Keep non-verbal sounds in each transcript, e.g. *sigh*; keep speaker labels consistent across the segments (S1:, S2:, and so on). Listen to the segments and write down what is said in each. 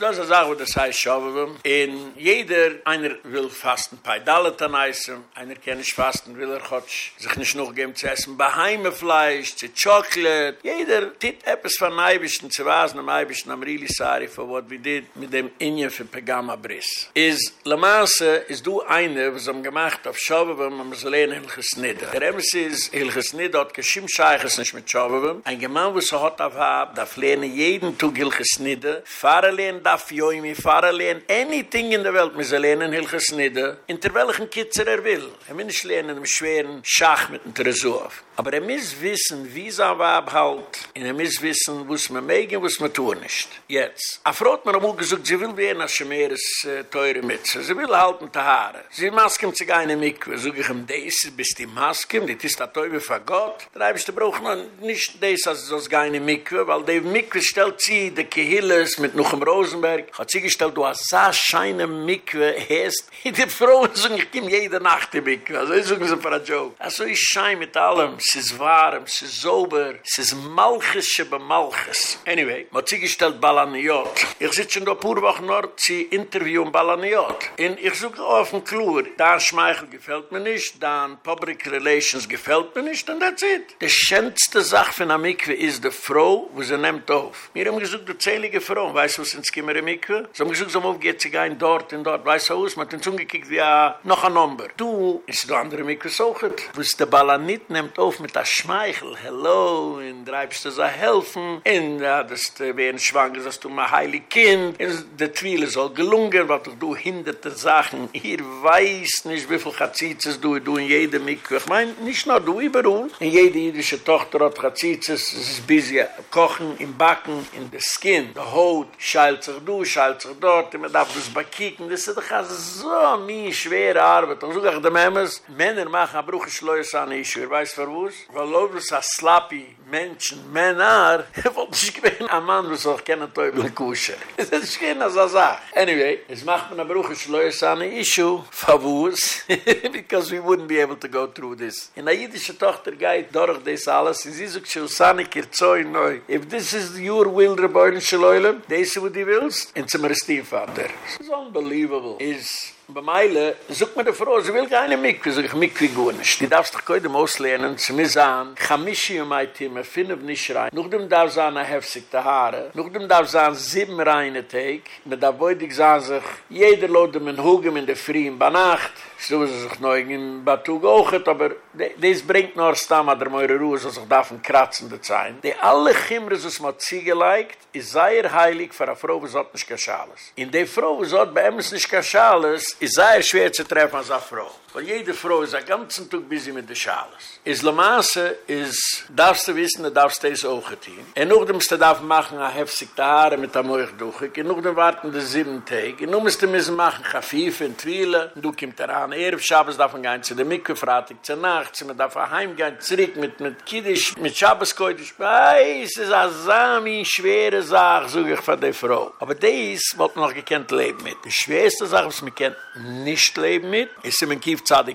S1: Das ist Sache, wo das heißt Schaubewum. In jeder, einer will fasten, bei Dallatan essen, einer kann nicht fasten, will er Gott sich nicht noch geben zu essen, bei Heimefleisch, zu Chocolate. Jeder tit etwas von Eibischen, zu was, am Eibischen, am Rili Sari, for what we did, mit dem Ingen für Pagama Briss. Is, La Masse, is du eine, was am gemacht auf Schaubewum, am so lehnen Hilches Nidda. Der Emes is, Hilches Nidda hat geschim Scheiches nicht mit Schaubewum. Ein Gemann, was er hat auf Hab, darf lehnen jeden Tug Hilches Nidda. Fahre lehnen darf Joimi, fahre lehnen anything in der Welt, mis er lehnen Hilches Nidda. In der welchen Kitzer er will. Er will nicht lehnen im schweren Schach mit dem Tresor. Aber er muss wissen, wie es aber abhalt. Und er muss wissen, was man mag und man tun nicht. Jetzt. Er fragt mir einmal gesagt, sie will werden als Schemeres äh, teure Mütze. Sie will halten die Haare. Sie masken sich eine Mikve. Sog ich ihm, das bist die Maske, das ist der Teufel von Gott. Da habe ich die Brauch noch nicht das als, als keine Mikve, weil die Mikve stellt sie, die Kehilles mit Nuchem Rosenberg, hat sie gestellt, du hast so scheine Mikve, heißt, *laughs* die Frauen sagen, ich komme jede Nacht die Mikve. Also ich sage, das ist ein Joke. Also ich schein mit allem. es ist warm, es ist sauber, es ist malchus, ist malchus. Anyway, man hat sich gestellt Balaniot. Ich sitze schon da pur Wochen noch, sie interviewen Balaniot. Und ich suche auf den Klur, da Schmeichel gefällt mir nicht, da Public Relations gefällt mir nicht, und that's it. Die schönste Sache von der Mikve ist die Frau, wo sie nimmt auf. Wir haben gesagt, du zählige Frau, weißt du, was ins Kimmer in Mikve? Sie haben gesagt, so muss sich ein dort und dort, weißt du, was? Man hat uns umgekickt, wie noch ein Nummer. Du, ist du andere Mikve suchet. Wo es der nimmt auf, mit der Schmeichel, hello, in dreibst du so helfen, in ja, das du werden schwanger, dass du mal heilig Kind, in der Twile soll gelungen, weil du hinderte Sachen, hier weiß nicht, wie viel Chazitzes du, du in jedem Mikve, ich mein, nicht nur du, überall, in jede jüdische Tochter hat Chazitzes, es ist busy, kochen, im Backen, in der Skin, der Haut, scheilt sich du, scheilt sich dort, man darf das bekicken, das ist doch so nie schwere Arbeit, und so gach dem Emmes, Männer machen, ein Schleus an Ischur, weißt du, was? Weil Lobus a slappy Menschen, Männer, *laughs* wollte ich gewähnen, ein Mann, was auch keine Teufel kusher. *laughs* Das ist kein als er sagt. Anyway, es macht man aber auch ein Schleus an ein Issue, Favus, *laughs* because we wouldn't be able to go through this. In der jüdische Tochter geht durch das alles, und sie sagt, Shusani kirzoi neu. If this is your will, Rebbeinu Shaloylem, this is what you willst, and zum Stiefvater. This is unbelievable. Is Bei Meile, sucht mir die Frau, sie will keine Mikve, sag ich Mikve gut nicht. Die darfst doch heute auslernen, zu mir sagen, Chamishi und mein Team, er findet nicht rein. Noch dem darf sein, er heftig die Haare. Noch dem darf sein, sieben reine Teig. Da wollte ich sagen, sich, jeder lohnt ihm in Hugem in der Früh in der Nacht. Ist sich neu in Batug auch, aber das bringt nur Stamm, der meure Ruhe, so sich davon kratzen, die Zein. Die alle Chimre, so es mal Ziege leigt, ist sehr heilig für eine Frau, was hat nicht Kaschales. In der Frau, was hat bei ihm nicht Kaschales, ist sehr schwer zu treffen als eine Frau. Weil jede Frau ist ein ganzen Tag busy mit der Schales. Is La Masse is, darfst du wissen, du darfst das auch getehen. Und noch dem, du darfst machen, ein heftig Haare mit der Meuchduchig. Und noch dem warten die sieben Tage. Und noch musst du müssen machen, Chafife und Twile. Du kommst daran, Erf, Schabes darf man gehen zu der Mikve, fratig zur Nacht. Man darf heimgehen, zurück mit, mit Kiddisch, mit Schabes-Koidisch. Weiss, es ist eine sami schwere Sache, sage ich von der Frau. Aber das wird man noch gekannt leben mit. Die schwerste Sache, was man kennt, nicht leben mit, ist in mein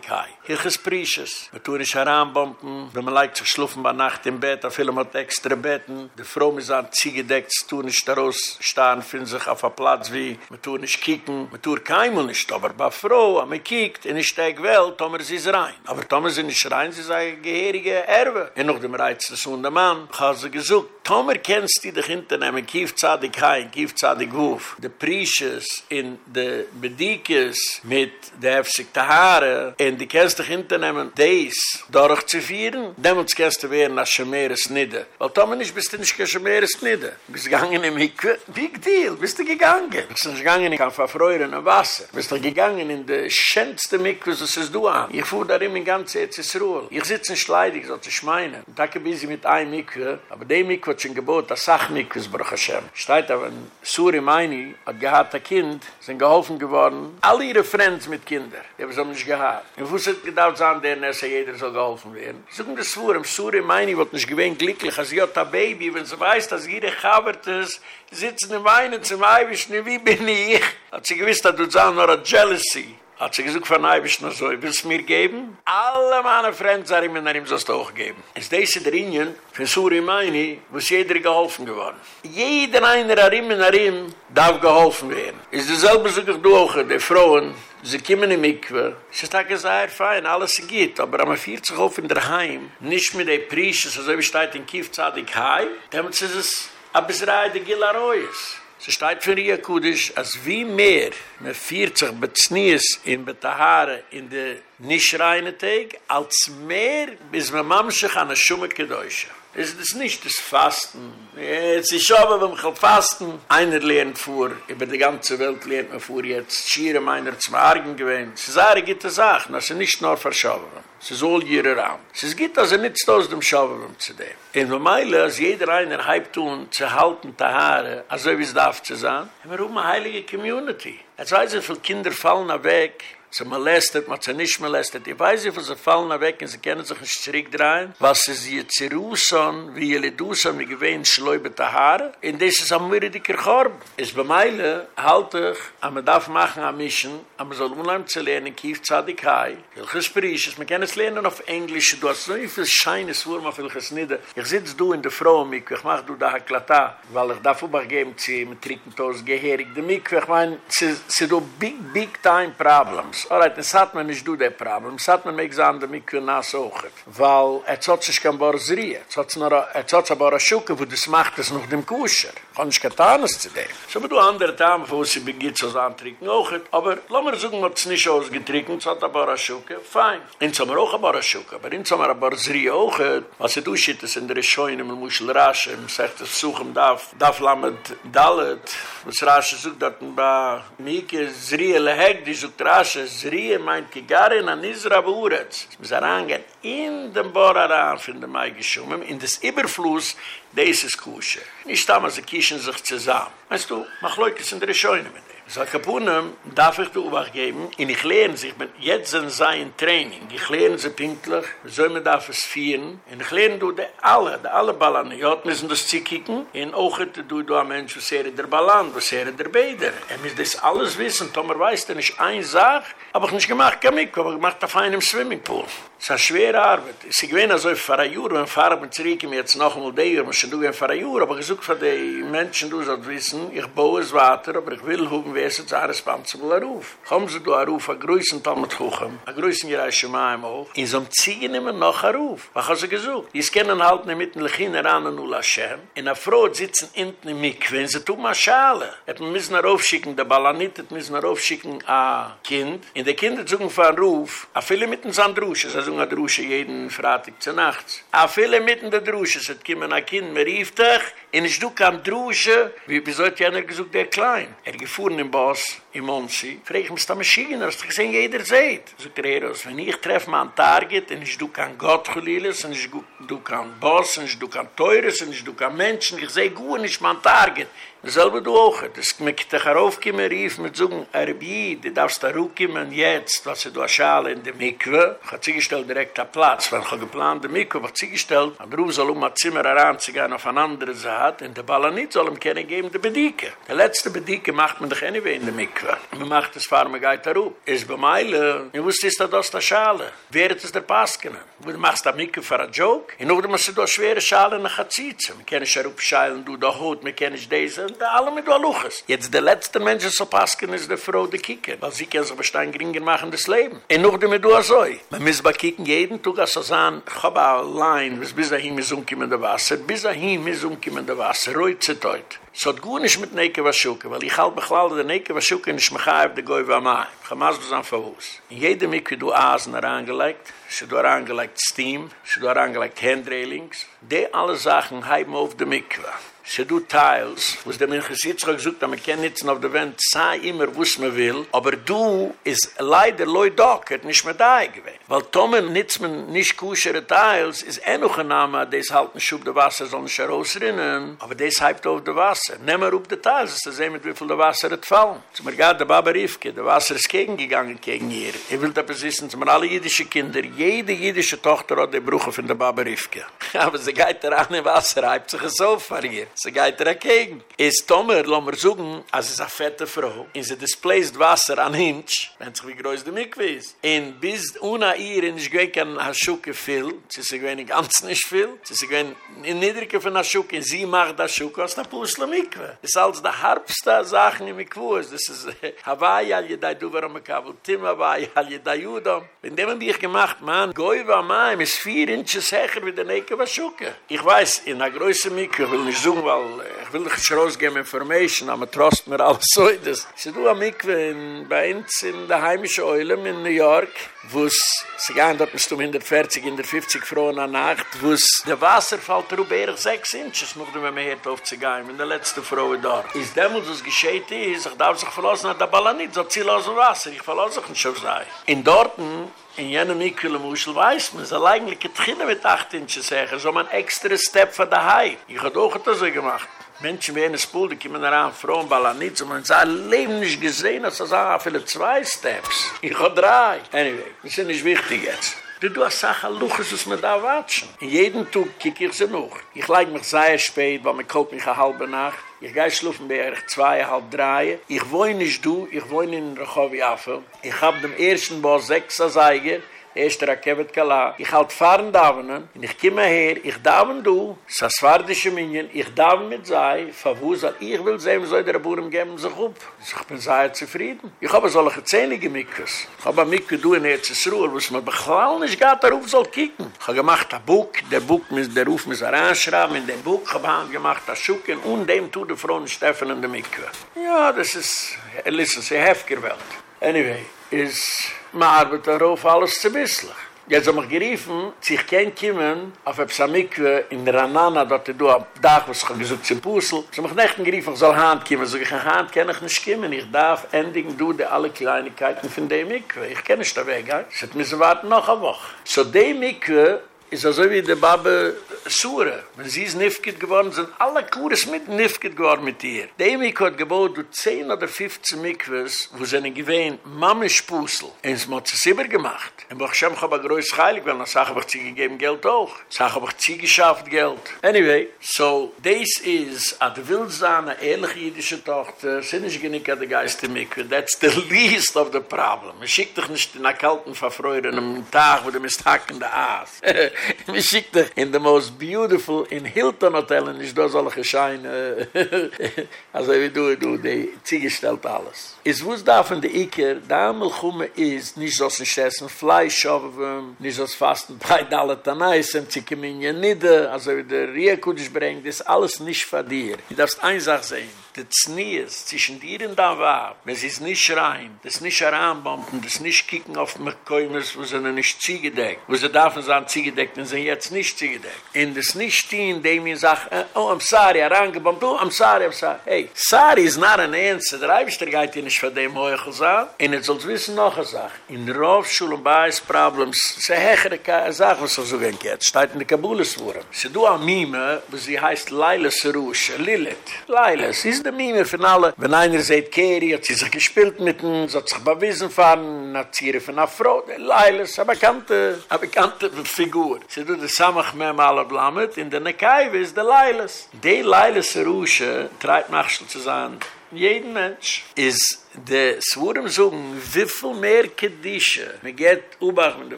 S1: Hai. Hilches Prisches. Man tun nicht heranbomben, wenn man leicht sich schlufen bei Nacht im Bett, auf viele mit extra Betten. Die Frau muss an Ziegedeckt, tun nicht daraus stehen, finden sich auf einem Platz wie, man tun nicht kicken, man tun keinem nicht, aber bei Frau, wenn man kickt, in die Stegwelt, Tomer sie ist rein. Aber Tomer sie nicht rein, sie ist eine gehirige Erwe. Und noch dem Reiz des Hundemann, ich habe sie gesucht, Tomer kennst die dich hinternehmen, Kief Zadig Hai, Kief Zadig Wuf, die Prisches, in de Bedikes, mit der hefsigte Haare, und die kennst dich hinternehmen, dies durchzuführen, demnus kennst du werden als Schemeres Nidde. Weil Tomer nicht, bist du nicht kein Schemeres Nidde. Bist gegangen im Hikwe? Big deal, bist du gegangen. Bist du nicht gegangen in Verfreuren und Wasser. Bist du gegangen in de schönste Mikwe, so ist du an. Ich fuhr da immer in ganz Erzis Ruhl. Ich sitze in Schleidig, so zu schmeinen. Da bin ich mit einem Mikwe, aber der Mikwe hat schon gebot, das Sachmikwe ist Baruch Hashem. Steht aber, wenn Suri Meini hat gehad ein Kind, sind geholfen geworden, alle ihre Friends mit Kinder, die haben es nicht gehad. Und wo gedacht, sagen, der Nesse, jeder soll geholfen werden. Sie sagen, das war, im Suri Meini wird nicht gewähnt glücklich, als ihr ein Baby, wenn sie weiß, dass jeder Chabert ist, sitzen im Weinen zum Eiwischen, wie bin ich? Hat sie gewiss, dass du sagen, nur a Jealousy. Hat sie gesagt, von Eibisch noch so, willst du mir geben? Alle meine Freunde sagen mir, nach ihm sollst du auch geben. Es ist diese Ingen, für Suri Meini, wo es jeder geholfen geworden. Jeder einer nach ihm, nach ihm, darf geholfen werden. Es ist dasselbe, so ich durch, die Frauen, Sie kommen in Mikve. Sie sagen, es ist fein, alles geht. Aber man fühlt sich auf in der Heim, nicht mit den Priechen, so wie steht in Kiefzadig Heim, dann ist es ein bisschen der Gilaroyes. Sie steht für ihr Kudisch, als wie mehr fühlt sich beznies in Betahare in der nicht reine Tag, als mehr bis man mamschig an der Schumme gedäusche. Es ist nicht das Fasten. Ist schon, wenn man Fasten einer lernt vor, über die ganze Welt lernt man vor, jetzt schiere meiner zum Argen gewähnt. Es ist eine gute Sache, dass sie nicht nur verschauen. Es ist all year around. Es ist gut, dass er nicht aus dem Schauen zu dem. In der Meile, als jeder einer halb tun, zu halten, die Haare, also wie es darf zu sein, haben wir auch eine heilige Community. Jetzt weiß ich, viele Kinder fallen weg, Sie molestet, man hat sie nicht molestet. Ich weiß nicht, wo sie fallen weg und sie können sich nicht zurückdrehen. Was sie sie zerrussen, wie ihre Dusen, wie gewähnt, schläubete Haare. Und das ist am Möhrer dicker Korb. Es bei Meile halte ich, aber man darf machen am Mischen, aber man soll unheim zu lernen, kief zadig hai. Welches Bericht ist, man kann es lernen auf Englisch. Du hast so viel Scheines vor, man will es nicht. Ich sitze du in der Frau, mich, ich mach du da Klata, weil ich darf übergeben, sie mit trinken, tos geherig. Die mich, ich meine, sie sind big, big time problems. Alright, es hat man nicht du der Problem. Es hat man mich gesagt, dass ich mich nicht so Weil er hat sich kein Borsrie. Er hat sich ein Borschuke, wo das macht es noch dem Kuscher. Kann ich getan es zu dem. So wie du andere Tamen, wo sie beginnt so sein Trinken auch. Aber lass mal sagen, ob es nicht ausgetrinken es hat ein Borschuke. Fein. In so auch ein Borschuke. Aber in so ein Borsrie auch. Was du schiet, ist in der Scheune, man muss rasch, man sagt, es suchen darf, darf lammet Dalet. Was rasch sucht, dass man bei Mieke Zrie leheg, die sucht rasch, Zrie meint Kigarin an Isra Buretz. Es muss herangehen in den Boraran von dem Eigeschummen, in des Überfluss, des ist Kusche. Nicht damals, sie kischen sich zusammen. Weißt du, mach Leute sind der Scheune mit. So Kapunem darf ich dir Obacht geben, und ich lehne sich, jetzt in sein Training, ich lehne sie pinklich, so man darf es führen, und ich lehne du die alle, die alle ich hat müssen das zu kicken, und auch du du ein Mensch, was er der Ballan, was er der Beider. Er muss das alles wissen, Tomer weiß, denn ich ein Sach, aber ich nicht gemacht, kann mich, aber ich mach da fein im Swimmingpool. Es ist eine schwere Arbeit. Es ist gewähne so für ein Jahr, wenn Fahrer mit Zerike mir jetzt noch einmal die Jahr, muss ich für ein Jahr, aber ich suche für die Menschen, du sollst wissen, ich baue es weiter, aber ich will haben, wie es jetzt ein responsible Ruf. Kommen Sie du ein Ruf, ein größer Talmud Kuchen, ein größer Gereich schon mal im Hof, in so einem Ziegen immer noch ein Ruf. Was hast du gesucht? Die kennen halt nicht mit den Lechinen an und Lashem, in der Frau sitzen hinten im Mik, wenn sie tun mal Schale. Et man müssen nach aufschicken, der Ballanit, et müssen nach aufschicken, ein Kind, in der Kinder suchen für einen Ruf, a viele mit den Sandrusches, also a drusche jeden Freitag zu Nacht. A viele mitten der drusche, hat kiemen a kind, mir rief dich, in ich du kam drusche, wie hat jener gesucht, der klein? Er gefuhren im Boss, im Monsi, frage ich mich, da Maschinen, hast du gesehen, jeder seht? So kreeros, wenn ich treffe mal ein Target, und ich du kann Gott gelieles, und ich du kann Boss, und ich du kann Teures, und ich du kann Menschen, ich sehe gut, nicht mal ein Target. Selbe du auch. Das mit der Heraufkommen rief mit so einem die darfst da raufkommen jetzt, was du a Schale in der Mikve. Ich hab zugestellt direkt a Platz, weil ich hab geplant, der Mikve hab zugestellt, aber du soll um ein Zimmer heranzugehen auf eine andere Saat, und der Ballanit soll ihm keine geben, der Bedieke. Der letzte Bedieke macht man doch anyway in der Mikve. Man macht das Farmer geht da rauf. Es bei Meile, ich wusste, ist das aus der Schale. Wer hat es der Paskene? Du machst da Mikve für a Joke? In Ordnung, musst du a schwere Schale nach Hatzitze. Man kann nicht heraufscheilen, du da hot, man kann nicht diese, sind alle mit Waluches. Jetzt der letzte Mensch, der so pasken, ist der Frau, der Kicken. Weil sie können sich aber stein geringer machen, das Leben. Und noch die mit Waluches. Man muss bei Kicken jeden Tag, als er sagen, ich habe allein, bis dahin in der Wasser, bis dahin in der Wasser, ruhig zu teut. So hat gut nicht mit Neke Waschuke, weil ich halte mich der Neke Waschuke nicht mehr auf der Gäu war mal. Ich habe so ein Verwus. In jedem Mikve du Asen herangelegt, sie du herangelegt Steam, sie du herangelegt Handrailings, die alle Sachen heiben auf der Mikve. Se du Tiles, wo es der Mensch jetzt schon gesagt hat, man kann nicht auf der Wand sei immer, wo es man will, aber du ist leider Lloyd Dockert nicht mehr da gewesen. Weil Tomen nitz man nicht kuschere Tiles, ist eh noch ein Name, des halten Schub der Wasser soll nicht herausrinnen, aber des heibt auf der Wasser. Nehmen wir auf die Tiles, das sehen mit wie viel der Wasser hat fallen. Zum Beispiel der Baba Rifke, der Wasser ist gegengegangen gegen ihr. Ich will da besitzen, zum alle jüdische Kinder, jede jüdische Tochter hat die Brüche von der Baba Rifke. *laughs* Aber sie geht da an im Wasser, heibt sich so verriert. Sie geht er dagegen. Ist Tomer, lass mir sagen, als es eine fette Frau, in sie displaced Wasser an Hinch, wenn sich wie groß der Mikve ist. Und bis ohne ihr, in ich gehe kein Haschuke viel, sie ist gewähne ganz nicht viel, sie ist gewähne in Niedrige von Haschuke, sie macht Haschuke aus der Pusle Mikve. Das ist als der Harbste Sachen in Mikve, das ist Hawaii, all je da du war am Kabel, Tim Hawaii, all je da Judo. Wenn dem die ich gemacht, man, goi wa maim, ist vier Inches hecher wie der Neke Haschuke. Ich weiß, in der größte Mikve, will nicht weil ich will nicht rausgeben Information, aber trost mir alles so. Das ist du am Mikve bei uns in der heimische Eulem in New York, wo es, sie gehen dort bis zum 140, in der 50 Frauen an Nacht, wo es der Wasser fällt drauf, ehrlich sechs Inches, noch du mir mehr auf zu gehen, in der letzte Frau dort. Ist demnus, was gescheht ist, ich darf sich verlassen, hat der Ball nicht, so ziel aus dem Wasser, ich verlasse sich nicht so sei. In Dorten, In jenem Mikkel Muschel weiß man, es ist eigentlich getrinne mit 8 Inches Hecher, so man extra Step von der Hai. Ich hab auch das so gemacht. Menschen wie eine Spul, die kommen daran, Frauen, Balanitz, und man hat Leben nicht gesehen, dass er sagt, viele zwei Steps. Ich hab drei. Anyway, das ist nicht wichtig jetzt. Du du hast Sachen luches, was wir da watschen. In jedem Tag kiek ich sie noch. Ich leik mich sehr spät, weil man kauft mich eine halbe Nacht. Ich gehe schlufen bei euch zwei, halb drei. Ich wohne nicht du, ich wohne in Rechowi-Affe. Ich hab dem ersten Bau sechser Seiger. Erster Rakevet Kala. Ich halt fahren davenen. Und ich komme her. Ich daven du. Sa swardische Minion. Ich daven mit sei. Verwusal. Ich will sehen, soll der Buren geben sich up. Ich bin sehr zufrieden. Ich habe solche zähnige Mikkes. Ich habe Mikke du in Erzsruhe, wo es mir beglall nicht geht, darauf soll kicken. Ich habe gemacht ein Buch. Der Buch, der Ruf muss er anschrauben. In dem Buch habe ich gemacht ein Schuken. Und dem tut der Frau Steffen in der Mikke. Ja, das ist, listen, sie heftiger Welt. Anyway, is ma arbet darauf alles zu bisslich. Jetzt haben wir geriefen, sich kein Kiemen auf ein Psamikwe in der Ranana, dort du am Dach, was ich gesucht zum Pussel. Sie haben mich nicht geriefen, ich soll Hand kiemen. So ich kann Hand kann ich nicht kiemen. Ich darf endigen du die alle Kleinigkeiten von dem Mikwe. Ich kenne nicht der Weg. Ich müssen warten noch eine Woche. So dem Mikwe ist also wie der Babe Sura. Wenn sie ist Nifkit geworden, sind alle Kures mit Nifkit geworden mit ihr. Der Emik hat gebaut durch 10 oder 15 Mikwes, wo sie einen gewähnen Mammespussel. Und sie hat es immer gemacht. Und Bach Shem habe ein größtes Heilig, weil dann sage ich, sie gegeben Geld auch. Sage ich, sie geschafft Geld. Anyway, so, this is, at the Wildsane, ehrliche jüdische Tochter, sind ich genick an der Geist im Mikve. That's the *laughs* least of the problem. Man schickt dich nicht in der kalten Verfreude an einem Tag, wo du misst hackende Aas. *laughs* *laughs* mir schickt er? in the most beautiful in Hilton Hotel und ich da soll er geschein *laughs* also wie du du die zige stellt alles. Is wos da von de iker da mal gume is nicht so se schessen fleisch aber nicht so fasten drei dollar da nice im zike nid also wie der riekudisch bringt is alles nicht verdier. Das einsach sein eine de Znees zwischen dir und da war, es nicht rein, das nicht heranbomben, das nicht kicken auf mich Käumers, wo sie nicht ziegedeckt, wo sie man sagen ziegedeckt, und sie jetzt nicht ziegedeckt. In das nicht stehen, dem ich sage, oh, I'm sorry, herangebombt, oh, I'm sorry, I'm sorry. Hey, sorry is not an answer, der Eibischter geht hier nicht von dem Heuchel sagen. Und jetzt sollst wissen noch eine Sache. In der Raufschule und bei Problems, sie hechere keine Sache, was so gehen geht. Steht in der Kabulis vor. Sie do a Mime, wo sie heißt Laila Serusha, Lilith. Laila, sie ist der Mime von alle. Wenn einer sagt, Keri, hat sie sich gespielt mit ihm, sie hat sich bewiesen fahren, hat sie ihre von einer Frau, Laila, ist eine bekannte, eine bekannte Figur. Sie do das Samach mehr mal ablammet, in der Nekaiwe ist der Laila. Die Laila Serusha, treibt Machschel zu sein, jeden Mensch, ist de swurm zogen wiffel mehr kedische. Me get ubach mit de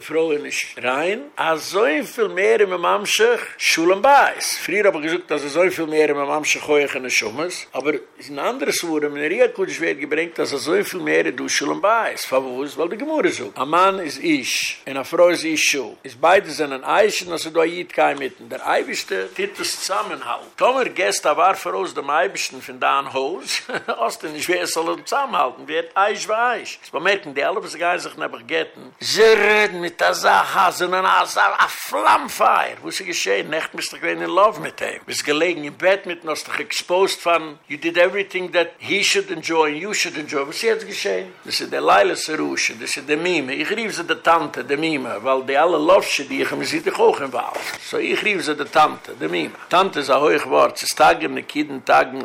S1: froe nicht rein a so viel mehr im mamsch schulen bais frier aber gesucht dass so viel mehr im mamsch goigen schummes aber is ein anderes swurm in der kurz wird gebracht dass so viel mehr du schulen bais favos weil de gemore so a man is ich en a froe is scho is beide sind ein eischen dass du jet kein mitten der eibste tit das zusammenhalt kommer gesta war für uns der meibsten von dan hos osten *laughs* ich wer soll zusammenhalten gehalten wird, eich war Das Es bemerken, die alle, was ich nicht mehr getten, sie reden mit der Sache, sind an der Sache, a Flammfeier. Wo ist geschehen? Nicht bist du in love mit ihm. Bist gelegen im Bett mit ihm, hast dich exposed von, you did everything that he should enjoy and you should enjoy. Was ist jetzt geschehen? Das ist der Leile Serusche, das ist der Mime. Ich rief sie der Tante, der Mime, weil die alle Lovesche, die ich mir sieht, ich auch im Wald. So ich rief sie der Tante, der Mime. Tante ist ein hoher Wort, sie stagen, die Kinder, tagen,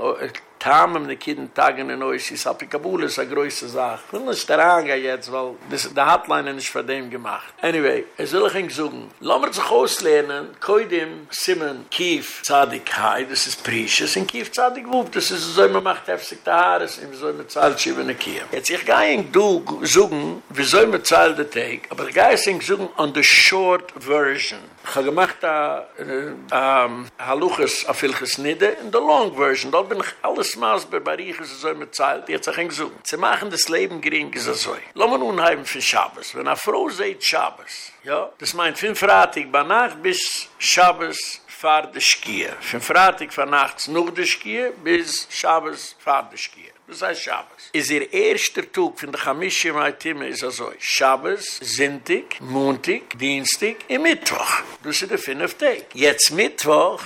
S1: tam de nikiden tagen in neues is a pikabule sa groese sach will es der jetzt weil das der hotline is für dem gemacht. Anyway es soll ging zogen lammer zu groß lernen koidem simen kief sadik hai this is precious in kief sadik Wuf, das is so immer macht heftig da das im so mit zahl chivene kief jetzt ich gaing du zogen wie soll mir zahl der tag aber geising zogen on the short version. Ich habe gemacht, a ähm, Haluches, auf viel gesnitten, in der Long Version, da bin ich alles alles maß bei Bariches so mit Zeit. Jetzt habe ich gesagt, sie machen das Leben gering, ist das so. Lass unheimen für Schabes. Wenn eine Frau sagt Schabes, ja, das meint fünf Ratig bei Nacht bis Schabes fahr de. Fünf Ratig von Nachts noch de Schkier bis Schabes fahr de Schkier. Das heißt Schabes. Is ihr erster Tag von der Chamische Maitime ist also Schabes, Sintig, Montig, Dienstig und Mittwoch. Das ist der fünf Tag. Jetzt Mittwoch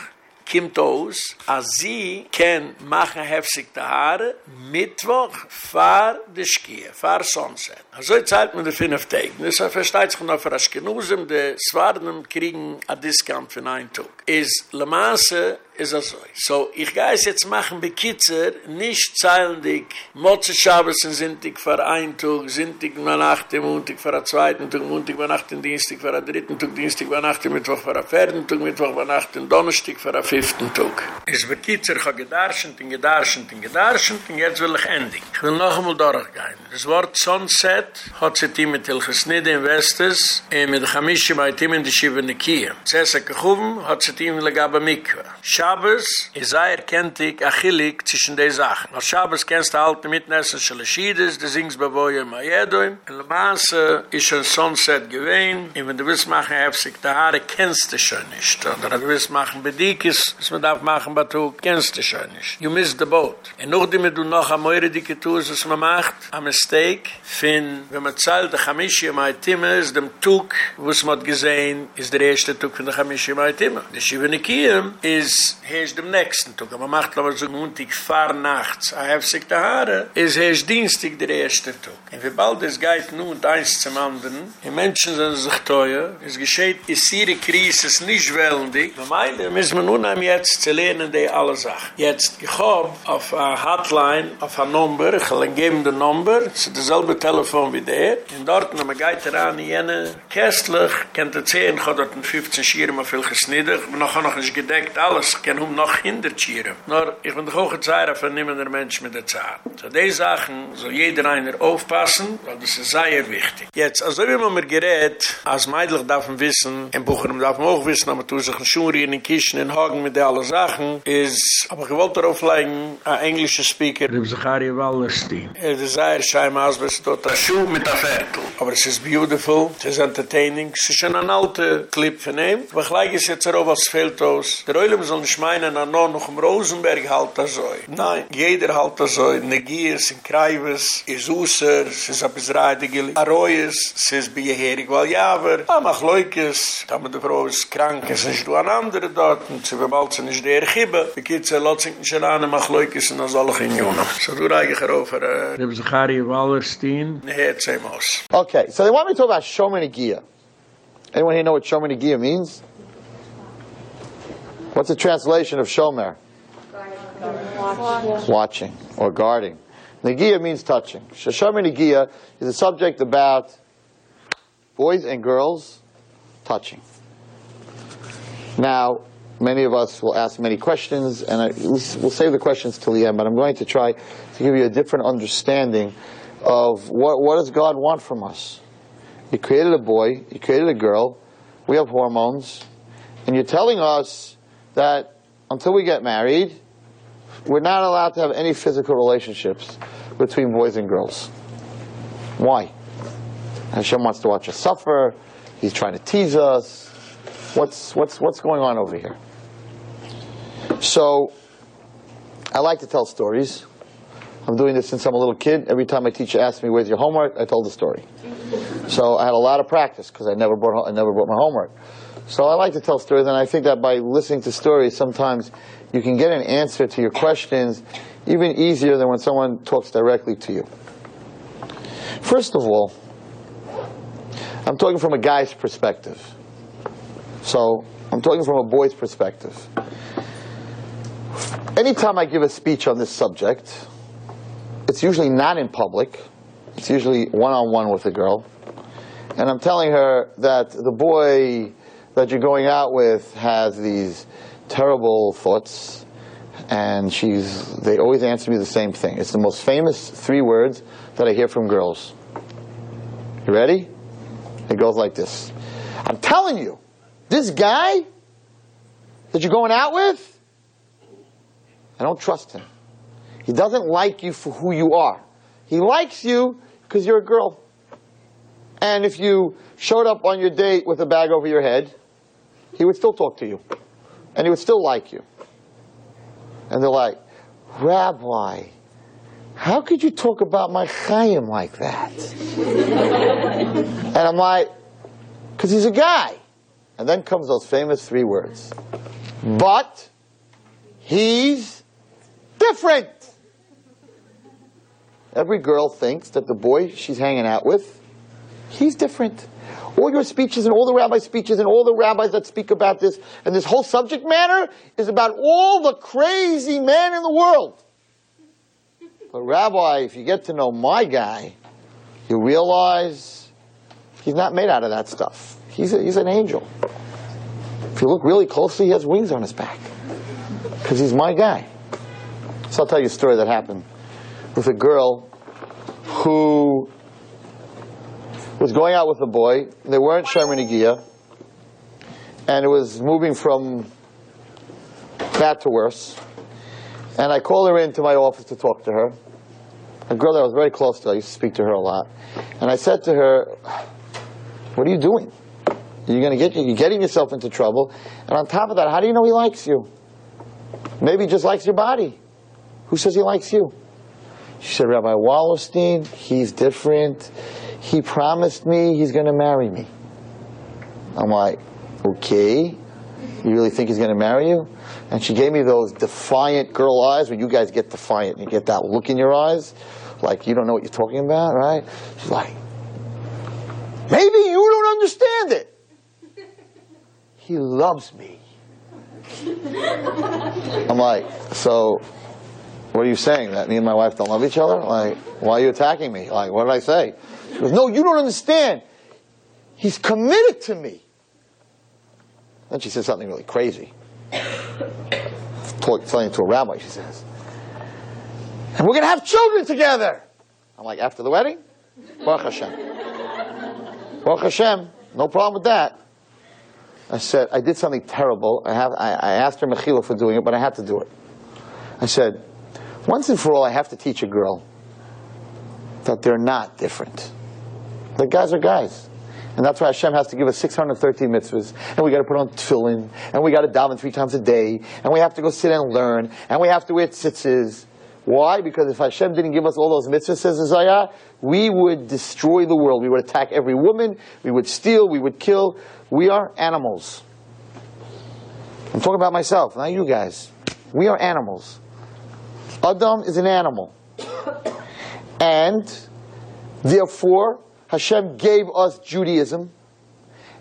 S1: kimt aus as sie ken mache hefsig de haare mittwoch fahr de skie fahr sonset also zahlt man de fünf tag nisser versteit sich noch für as genusem de swarnen kriegen a discount für nein tag is le masse is as so so ich geis jetzt machen be kitzer nicht zeilendig moze schabersen sind dik für ein tog sind dik na nacht im montig für a zweiten tog montig über nacht im dienstig für a dritten tog dienstig über nacht dem mittwoch für a vierten tog mittwoch über nacht dem donnerstig für a fünften tog is be kitzer ga gedarschen ding gedarschen ding gedarschen den jetzt will ich endig ich will noch einmal dorr gehen das wort sunset hat sich die mit gesnitten westes in mit gemische bei timen die schiben kier zese gehoben hat sich die mit der Gabe Mikva. Shabbos is a erkentig a chilik zwischen de Sachen. Als Shabbos kennst du halt mit Nessen Shalashidis, de sings bewoie ma jedoim. In Le Masse is ein Sunset gewein. Und wenn du willst machen, sich de Haare, kennst du schon nicht. Oder du willst machen Bedikis, was man darf machen, Batu, kennst du schon nicht. You miss the boat. Und noch die du noch am Eure dike tust, was man macht, a mistake, fin, wenn man zahlt, de Chamishi am Aitimis, dem Tuk, was man gesehen, is der erste Tuk von de Chamishi am Aitimis. De Shivanikiyim is hees dem nächsten Tag. Aber macht aber so muntig fahr nachts. A hefzig de Haare. Is hees dienstig der erste. Und wie bald es geht nun eins zum anderen, die Menschen sind sich teuer, es geschieht, ist ihre Krise nicht wellendig. Na meine, müssen wir nun am jetzt zu lernen, die alle Sachen. Jetzt, hab auf a Hotline, auf a Number, geben den Number, ist dasselbe Telefon wie der. In dort, wenn man geht daran, jene Kästlich, kennt er 10, ich hab dort 15 Schirren, mal viel gesniedig, aber noch noch nicht gedeckt, alles, ich kann um noch hinder Schirren. Nur, ich bin doch auch ein Zeier, von niemandem Mensch mit der Zeit. So, die Sachen, soll jeder einer aufpassen, weil das ist sehr wichtig. Jetzt, also wie man mir gerät, als Meidlich darf man wissen, in Bucherem darf man auch wissen, aber man tut sich in Schurien, in Kischen, in Hagen mit allen Sachen, ist, aber gewollt darauf legen, ein englischer Speaker, Reb Zachari Wallerstein. Er ist sehr schein, als wir es dort ein Schuh mit der Viertel. Aber es ist beautiful, es ist entertaining, es ist schon ein alter Clip von ihm. Aber gleich ist jetzt auch was fehlt aus. Der Eulim soll nicht meinen, an noch im Rosenberg halt das so. Nein, jeder halt das so. Negiers, in Kreives, is Usser, es ist ab Israeligil, Arroyes, es ist Bieherig, weil Javer, ah, mach Leukes, da man die Frau ist krank, es ist du an andere dort, und sie bebalzen ist der Chibbe, die Kitzel lot sich nicht an, mach Leukes, und das alle in Juna. So du reich ich auf, äh, Reb Zachari Wallerstein, ne, jetzt ein Maus.
S2: Okay, so they want me to talk about Shomer Negiah. Anyone here know what Shomer Negiah means? What's the translation of Shomer? Watching or guarding. Negiah means touching. Shomer Negiah is a subject about boys and girls touching. Now, many of us will ask many questions, and I, we'll save the questions till the end, but I'm going to try to give you a different understanding of what, what does God want from us. He created a boy, He created a girl, we have hormones, and you're telling us that until we get married, we're not allowed to have any physical relationships between boys and girls. Why? Hashem wants to watch us suffer, He's trying to tease us. What's, what's, what's going on over here? So, I like to tell stories. I'm doing this since I'm a little kid. Every time my teacher asked me, "Where's your homework?" I told the story. So I had a lot of practice because I never brought I never brought my homework. So I like to tell stories, and I think that by listening to stories, sometimes you can get an answer to your questions even easier than when someone talks directly to you. First of all, I'm talking from a guy's perspective. So I'm talking from a boy's perspective. anytime I give a speech on this subject, it's usually not in public. It's usually one-on-one with a girl. And I'm telling her that the boy that you're going out with has these terrible thoughts and she's they always answer me the same thing. It's the most famous three words that I hear from girls. You ready? It goes like this. I'm telling you, this guy that you're going out with, I don't trust him. He doesn't like you for who you are. He likes you because you're a girl. And if you showed up on your date with a bag over your head, he would still talk to you. And he would still like you. And they're like, Rabbi, how could you talk about my Chaim like that? and I'm like, because he's a guy. And then comes those famous three words. But he's different. Every girl thinks that the boy she's hanging out with, he's different. All your speeches and all the rabbi speeches and all the rabbis that speak about this and this whole subject matter is about all the crazy men in the world. But Rabbi, if you get to know my guy, you realize he's not made out of that stuff. He's, a, he's an angel. If you look really closely, he has wings on his back. Because he's my guy. So I'll tell you a story that happened with a girl who was going out with a boy. They weren't Shomer Negiah, and it was moving from bad to worse. And I called her into my office to talk to her. A girl that I was very close to, I used to speak to her a lot. And I said to her, What are you doing? You're going to get you're getting yourself into trouble. And on top of that, how do you know he likes you? Maybe he just likes your body. Who says he likes you? She said, Rabbi Wallerstein, he's different. He promised me he's going to marry me. I'm like, okay. You really think he's going to marry you? And she gave me those defiant girl eyes when you guys get defiant. And you get that look in your eyes, like you don't know what you're talking about, right? She's like, maybe you don't understand it. He loves me. I'm like, so what are you saying? That me and my wife don't love each other? Like, why are you attacking me? Like, what did I say? Goes, no, you don't understand. He's committed to me. Then she says something really crazy. Talk, telling to a rabbi, she says, and we're going to have children together. I'm like, after the wedding? Baruch Hashem. Baruch Hashem, no problem with that. I said, I did something terrible. I, have, I, I asked her Mechila for doing it, but I had to do it. I said, once and for all, I have to teach a girl that they're not different. The guys are guys. And that's why Hashem has to give us 613 mitzvahs, and we got to put on tefillin, and we got to daven three times a day, and we have to go sit and learn, and we have to wear tzitzis. Why? Because if Hashem didn't give us all those mitzvahs, says Isaiah, we would destroy the world. We would attack every woman, we would steal, we would kill. We are animals. I'm talking about myself, not you guys. We are animals. Adam is an animal. *coughs* And therefore, Hashem gave us Judaism,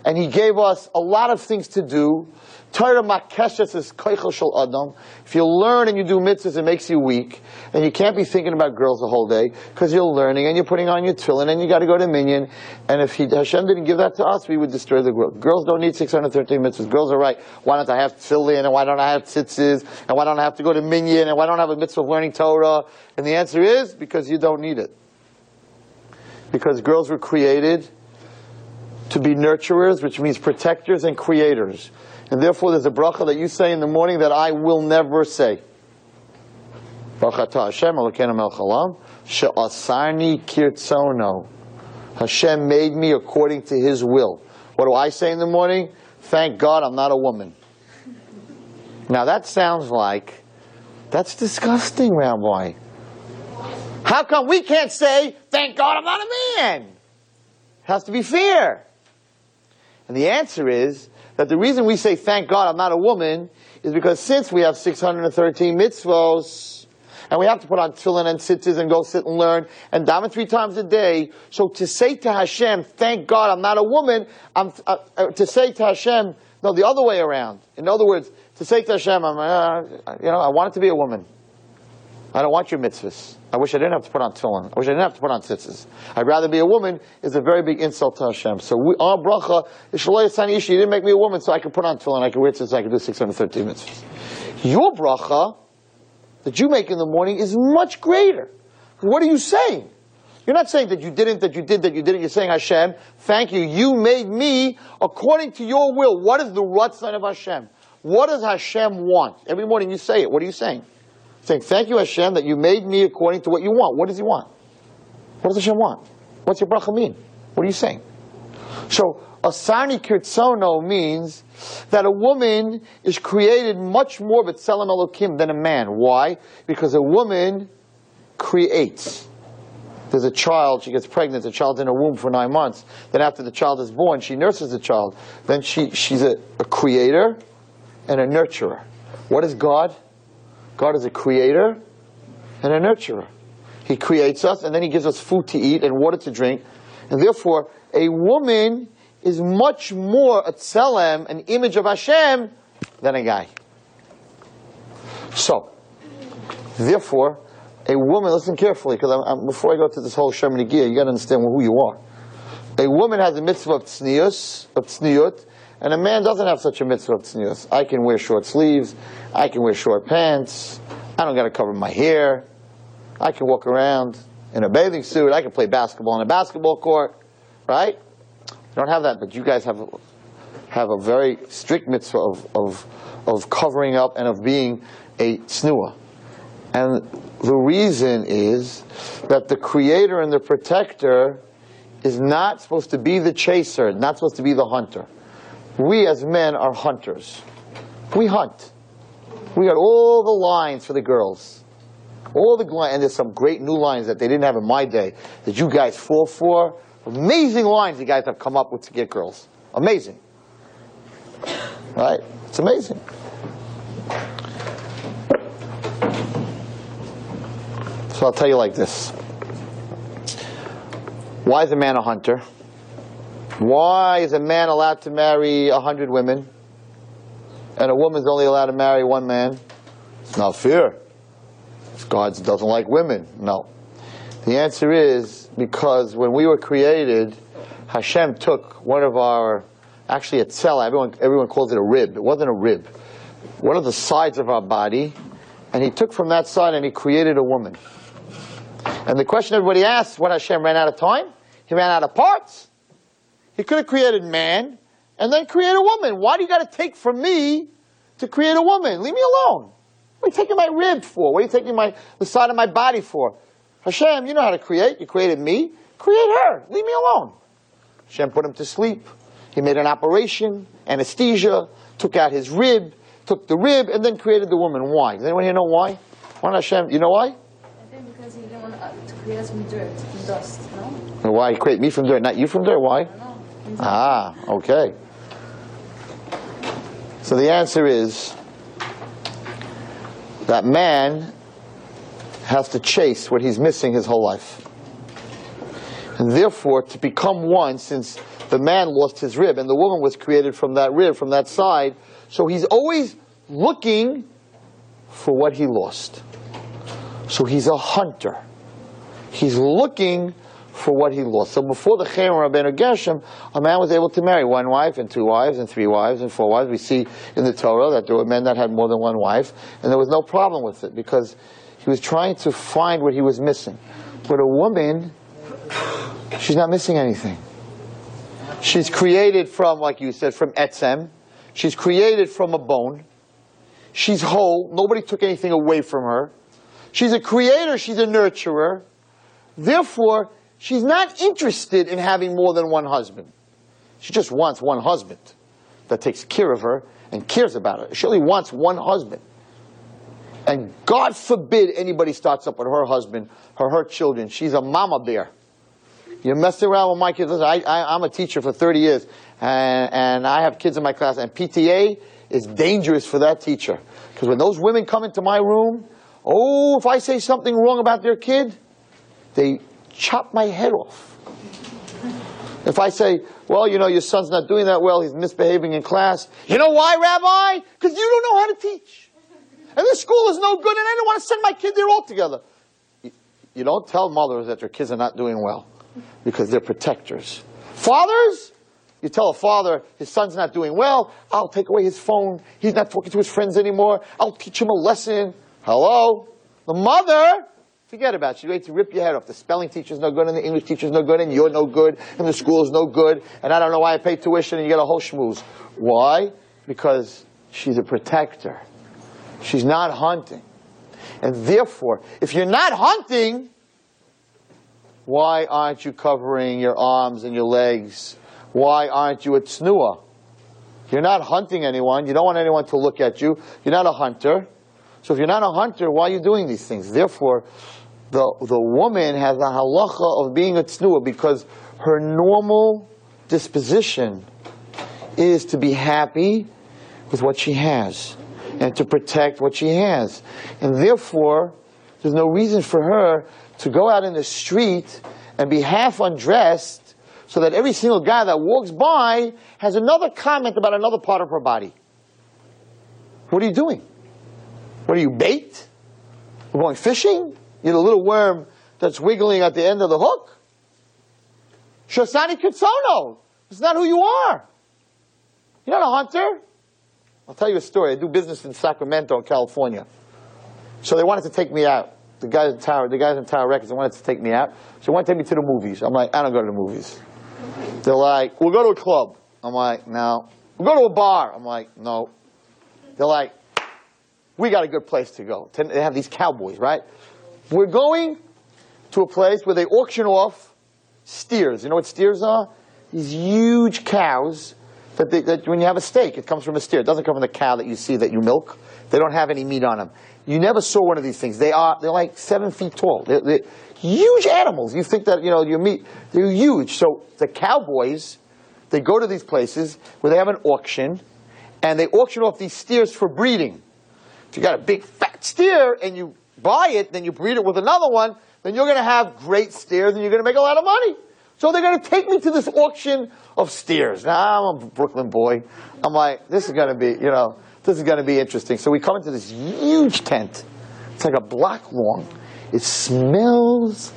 S2: and He gave us a lot of things to do. Torah makeshes is koichel shel adam. If you learn and you do mitzvahs, it makes you weak, and you can't be thinking about girls the whole day because you're learning and you're putting on your tefillin and you got to go to minyan. And if he, Hashem didn't give that to us, we would destroy the world. Girls don't need 613 mitzvahs. Girls are right. Why don't I have tefillin and why don't I have tzitzis and why don't I have to go to minyan and why don't I have a mitzvah of learning Torah? And the answer is because you don't need it. Because girls were created to be nurturers, which means protectors and creators. And therefore, there's a bracha that you say in the morning that I will never say. Hashem made me according to His will. What do I say in the morning? Thank God I'm not a woman. Now that sounds like that's disgusting, Rabbi. How come we can't say, thank God I'm not a man? It has to be fair. And the answer is that the reason we say, thank God I'm not a woman, is because since we have 613 mitzvahs, and we have to put on tefillin and tzitzis and go sit and learn and daven three times a day. So to say to Hashem, thank God I'm not a woman, I'm, uh, uh, to say to Hashem, no, the other way around. In other words, to say to Hashem, I'm, uh, you know, I want it to be a woman. I don't want your mitzvahs. I wish I didn't have to put on tefillin. I wish I didn't have to put on tzitzis. I'd rather be a woman is a very big insult to Hashem. So we, our bracha sani ishi. You didn't make me a woman so I could put on tefillin. I could wear tzitzis. I could do 613 mitzvahs. Your bracha that you make in the morning is much greater. What are you saying? You're not saying that you didn't, that you did, that you didn't. You're saying, Hashem, thank you. You made me according to your will. What is the ratzon of Hashem? What does Hashem want? Every morning you say it. What are you saying? Saying, thank you, Hashem, that you made me according to what you want. What does he want? What does Hashem want? What's your bracha mean? What are you saying? So, asani kirtsono means that a woman is created much more b'tselem elokim than a man. Why? Because a woman creates. There's a child, she gets pregnant, the child's in her womb for nine months. Then after the child is born, she nurses the child. Then she, she's a, a creator and a nurturer. What is God? God is a creator and a nurturer. He creates us and then he gives us food to eat and water to drink. And therefore, a woman is much more a tselem, an image of Hashem, than a guy. So, therefore, a woman, listen carefully, because before I go to this whole Shomer Negiah, you got to understand who you are. A woman has a mitzvah of tznius, of tzniut, and a man doesn't have such a mitzvah of. I can wear short sleeves, I can wear short pants, I don't got to cover my hair, I can walk around in a bathing suit, I can play basketball on a basketball court, right? You don't have that, but you guys have have a very strict mitzvah of, of, of covering up and of being a tznuah. And the reason is that the creator and the protector is not supposed to be the chaser, not supposed to be the hunter. We as men are hunters. We hunt. We got all the lines for the girls. All the and there's some great new lines that they didn't have in my day that you guys fall for. Amazing lines you guys have come up with to get girls. Amazing. Right? It's amazing. So I'll tell you like this. Why is a man a hunter? Why is a man allowed to marry a hundred women and a woman's only allowed to marry one man? It's not fair. God doesn't like women. No. The answer is because when we were created, Hashem took one of our, actually a cell, everyone, everyone calls it a rib. It wasn't a rib. One of the sides of our body, and he took from that side and he created a woman. And the question everybody asks, what Hashem ran out of time? He ran out of parts. He could have created man and then create a woman. Why do you got to take from me to create a woman? Leave me alone. What are you taking my rib for? What are you taking my, the side of my body for? Hashem, you know how to create. You created me. Create her. Leave me alone. Hashem put him to sleep. He made an operation, anesthesia, took out his rib, took the rib, and then created the woman. Why? Does anyone here know why? Why not Hashem? You know why?
S3: I think because he didn't want to create us from dirt, from dust, no?
S2: Why? He created me from dirt, not you from dirt. Why? Ah, okay. So the answer is that man has to chase what he's missing his whole life. And therefore, to become one, since the man lost his rib and the woman was created from that rib, from that side, so he's always looking for what he lost. So he's a hunter. He's looking for what he lost. So before the Cherem Rabbeinu Gershom, a man was able to marry one wife and two wives and three wives and four wives. We see in the Torah that there were men that had more than one wife, and there was no problem with it because he was trying to find what he was missing. But a woman, she's not missing anything. She's created from, like you said, from etzem. She's created from a bone. She's whole. Nobody took anything away from her. She's a creator, she's a nurturer. Therefore, she's not interested in having more than one husband. She just wants one husband that takes care of her and cares about her. She only wants one husband. And God forbid anybody starts up with her husband or her children. She's a mama bear. You mess around with my kids. Listen, I, I, I'm a teacher for 30 years, and, and I have kids in my class, and PTA is dangerous for that teacher. Because when those women come into my room, Oh, if I say something wrong about their kid, they chop my head off. If I say, well, you know, your son's not doing that well, he's misbehaving in class. You know why, Rabbi? Because you don't know how to teach. And this school is no good, and I don't want to send my kid there altogether. You, you don't tell mothers that their kids are not doing well because they're protectors. Fathers, you tell a father his son's not doing well, I'll take away his phone. He's not talking to his friends anymore. I'll teach him a lesson. Hello? The mother, forget about it. She's ready to rip your head off. The spelling teacher's no good, and the English teacher's no good, and you're no good, and the school's no good, and I don't know why I pay tuition, and you get a whole schmooze. Why? Because she's a protector. She's not hunting. And therefore, if you're not hunting, why aren't you covering your arms and your legs? Why aren't you a tsnua? You're not hunting anyone. You don't want anyone to look at you. You're not a hunter. So if you're not a hunter, why are you doing these things? Therefore, the, the woman has a halacha of being a tsnua because her normal disposition is to be happy with what she has and to protect what she has. And therefore, there's no reason for her to go out in the street and be half undressed so that every single guy that walks by has another comment about another part of her body. What are you doing? What are you, bait? We're going fishing? You're the little worm that's wiggling at the end of the hook? Shosani Kitsono. It's not who you are. You're not a hunter. I'll tell you a story. I do business in Sacramento, California. So they wanted to take me out. The guys in Tower, the guys in Tower Records, they wanted to take me out. So they wanted to take me to the movies. I'm like, I don't go to the movies. They're like, we'll go to a club. I'm like, no. We'll go to a bar. I'm like, no. They're like, we got a good place to go. They have these cowboys, right? We're going to a place where they auction off steers. You know what steers are? These huge cows that, they, that when you have a steak, it comes from a steer. It doesn't come from the cow that you see that you milk. They don't have any meat on them. You never saw one of these things. They are they're like seven feet tall. They're, they're huge animals. You think that you know your meat? They're huge. So the cowboys, they go to these places where they have an auction, and they auction off these steers for breeding. If you got a big fat steer and you buy it, then you breed it with another one, then you're going to have great steers and you're going to make a lot of money. So they're going to take me to this auction of steers. Now I'm a Brooklyn boy. I'm like, this is going to be, you know, this is going to be interesting. So we come into this huge tent. It's like a block long. It smells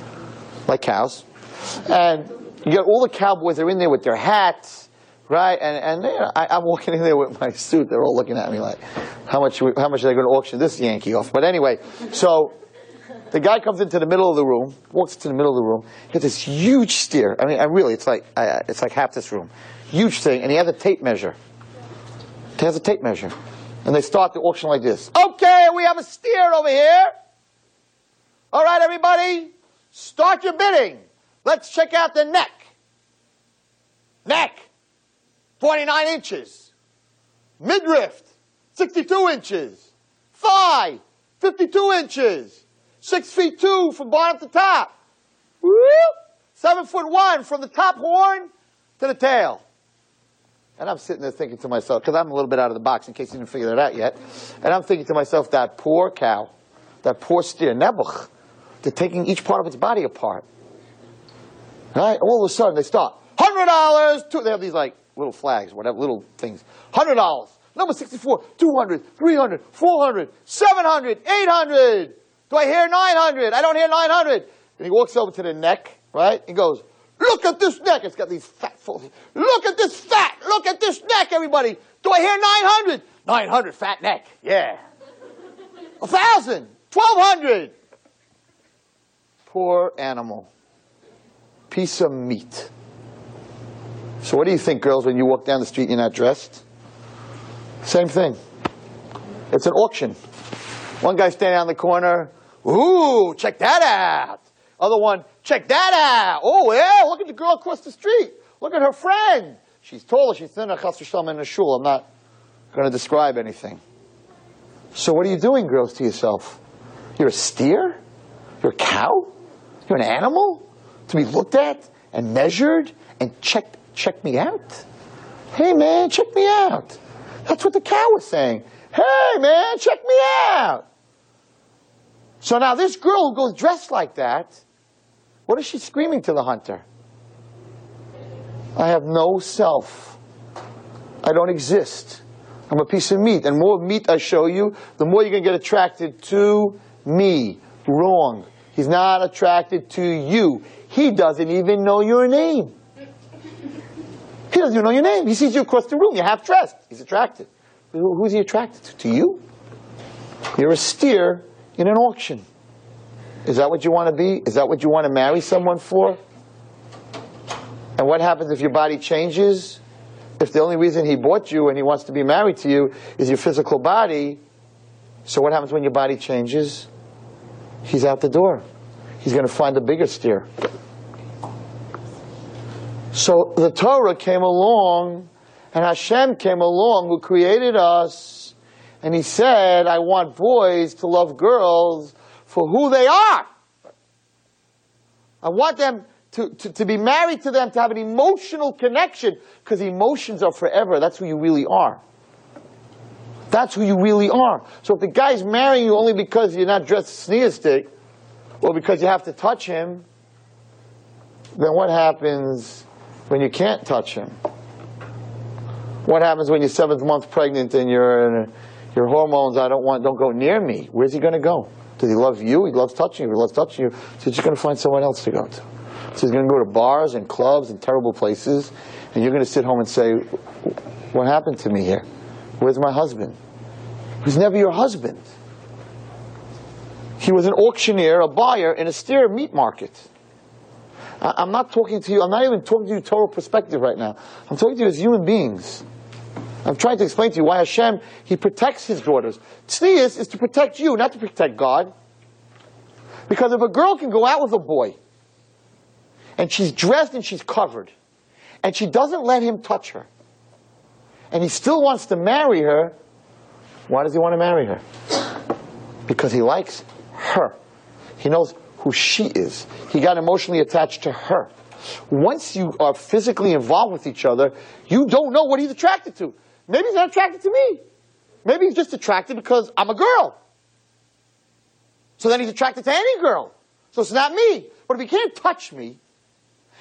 S2: like cows. And you get all the cowboys, they're in there with their hats, right? And, and I, I'm walking in there with my suit. They're all looking at me like, how much, how much are they going to auction this Yankee off? But anyway, so the guy comes into the middle of the room, walks into the middle of the room, gets this huge steer. I mean, I really, it's like uh, it's like half this room, huge thing, and he has a tape measure. He has a tape measure, and they start the auction like this. Okay, we have a steer over here. All right, everybody, start your bidding. Let's check out the neck. Neck, 49 inches. Midriff, 62 inches. Thigh, 52 inches. Six feet two from bottom to top. Woo! Seven foot one from the top horn to the tail. And I'm sitting there thinking to myself, because I'm a little bit out of the box in case you didn't figure that out yet. And I'm thinking to myself, that poor cow, that poor steer, Nebuch, they're taking each part of its body apart. Right? All of a sudden they. Hundred dollars. They have these like little flags, whatever, little things. Hundred dollars. Number 64, 200, 300, 400, 700, 800. Do I hear 900? I don't hear 900. And he walks over to the neck, right? He goes, look at this neck. It's got these fat folds. Look at this fat. Look at this neck, everybody. Do I hear 900? 900 fat neck. Yeah. A thousand. 1200. Poor animal. Piece of meat. So what do you think, girls, when you walk down the street and you're not dressed? Same thing. It's an auction. One guy standing on the corner, Ooh, check that out. Other one, check that out. Oh, yeah, look at the girl across the street. Look at her friend. She's taller, she's thinner, chas in the shul. I'm not going to describe anything. So what are you doing, girls, to yourself? You're a steer? You're a cow? You're an animal? To be looked at and measured and check, check me out? Hey, man, check me out. That's what the cow was saying. Hey, man, check me out. So now this girl who goes dressed like that, what is she screaming to the hunter? I have no self. I don't exist. I'm a piece of meat. And more meat I show you, the more you're going to get attracted to me. Wrong. He's not attracted to you. He doesn't even know your name. He doesn't even know your name. He sees you across the room. You're half dressed. He's attracted. Who's he attracted to? To you? You're a steer in an auction. Is that what you want to be? Is that what you want to marry someone for? And what happens if your body changes? If the only reason he bought you and he wants to be married to you is your physical body, so what happens when your body changes? He's out the door. He's going to find a bigger steer. So the Torah came along, and Hashem came along, who created us, and He said, I want boys to love girls for who they are. I want them to, to, to be married to them, to have an emotional connection, because emotions are forever. That's who you really are. That's who you really are. So if the guy's marrying you only because you're not dressed sneeristic, or because you have to touch him, then what happens when you can't touch him? What happens when you're seventh month pregnant and your your hormones? I don't want. Don't go near me. Where's he going to go? Does he love you? He loves touching you. He loves touching you. So he's just going to find someone else to go to. So he's going to go to bars and clubs and terrible places, and you're going to sit home and say, "What happened to me here? Where's my husband? Who's never your husband? He was an auctioneer, a buyer in a steer meat market." I- I'm not talking to you, I'm not even talking to you total perspective right now. I'm talking to you as human beings. I'm trying to explain to you why Hashem, He protects His daughters. Tznius is to protect you, not to protect God. Because if a girl can go out with a boy, and she's dressed and she's covered, and she doesn't let him touch her, and he still wants to marry her, why does he want to marry her? Because he likes her. He knows who she is. He got emotionally attached to her. Once you are physically involved with each other, you don't know what he's attracted to. Maybe he's not attracted to me. Maybe he's just attracted because I'm a girl. So then he's attracted to any girl. So it's not me. But if he can't touch me,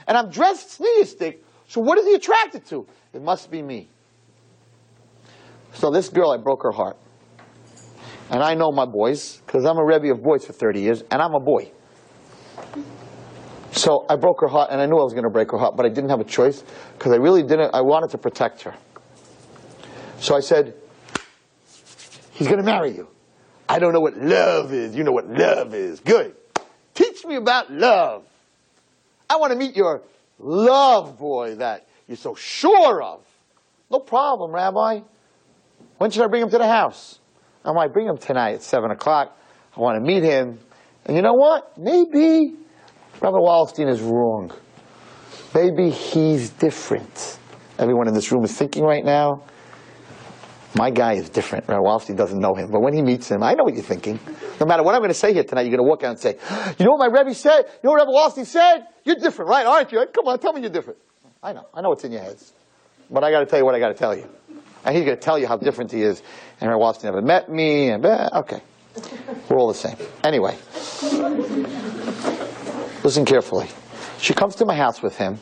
S2: and I'm dressed sneakistic, so what is he attracted to? It must be me. So this girl, I broke her heart. And I know my boys, because I'm a Rebbe of boys for 30 years, and I'm a boy. So I broke her heart, and I knew I was going to break her heart, but I didn't have a choice, because I really didn't, I wanted to protect her. So I said, he's going to marry you. I don't know what love is. You know what love is. Good. Teach me about love. I want to meet your love boy that you're so sure of. No problem, Rabbi. When should I bring him to the house? I might bring him tonight at 7 o'clock. I want to meet him. And you know what? Maybe Rabbi Wallerstein is wrong. Maybe he's different. Everyone in this room is thinking right now, my guy is different. Rabbi Wallerstein doesn't know him. But when he meets him, I know what you're thinking. No matter what I'm going to say here tonight, you're going to walk out and say, you know what my Rebbe said? You know what Rabbi Wallerstein said? You're different, right? Aren't you? Come on, tell me you're different. I know. I know what's in your heads. But I got to tell you what I got to tell you. And he's going to tell you how different he is. And Rabbi Wallerstein never met me. And eh, okay. We're all the same. Anyway. Listen carefully. She comes to my house with him.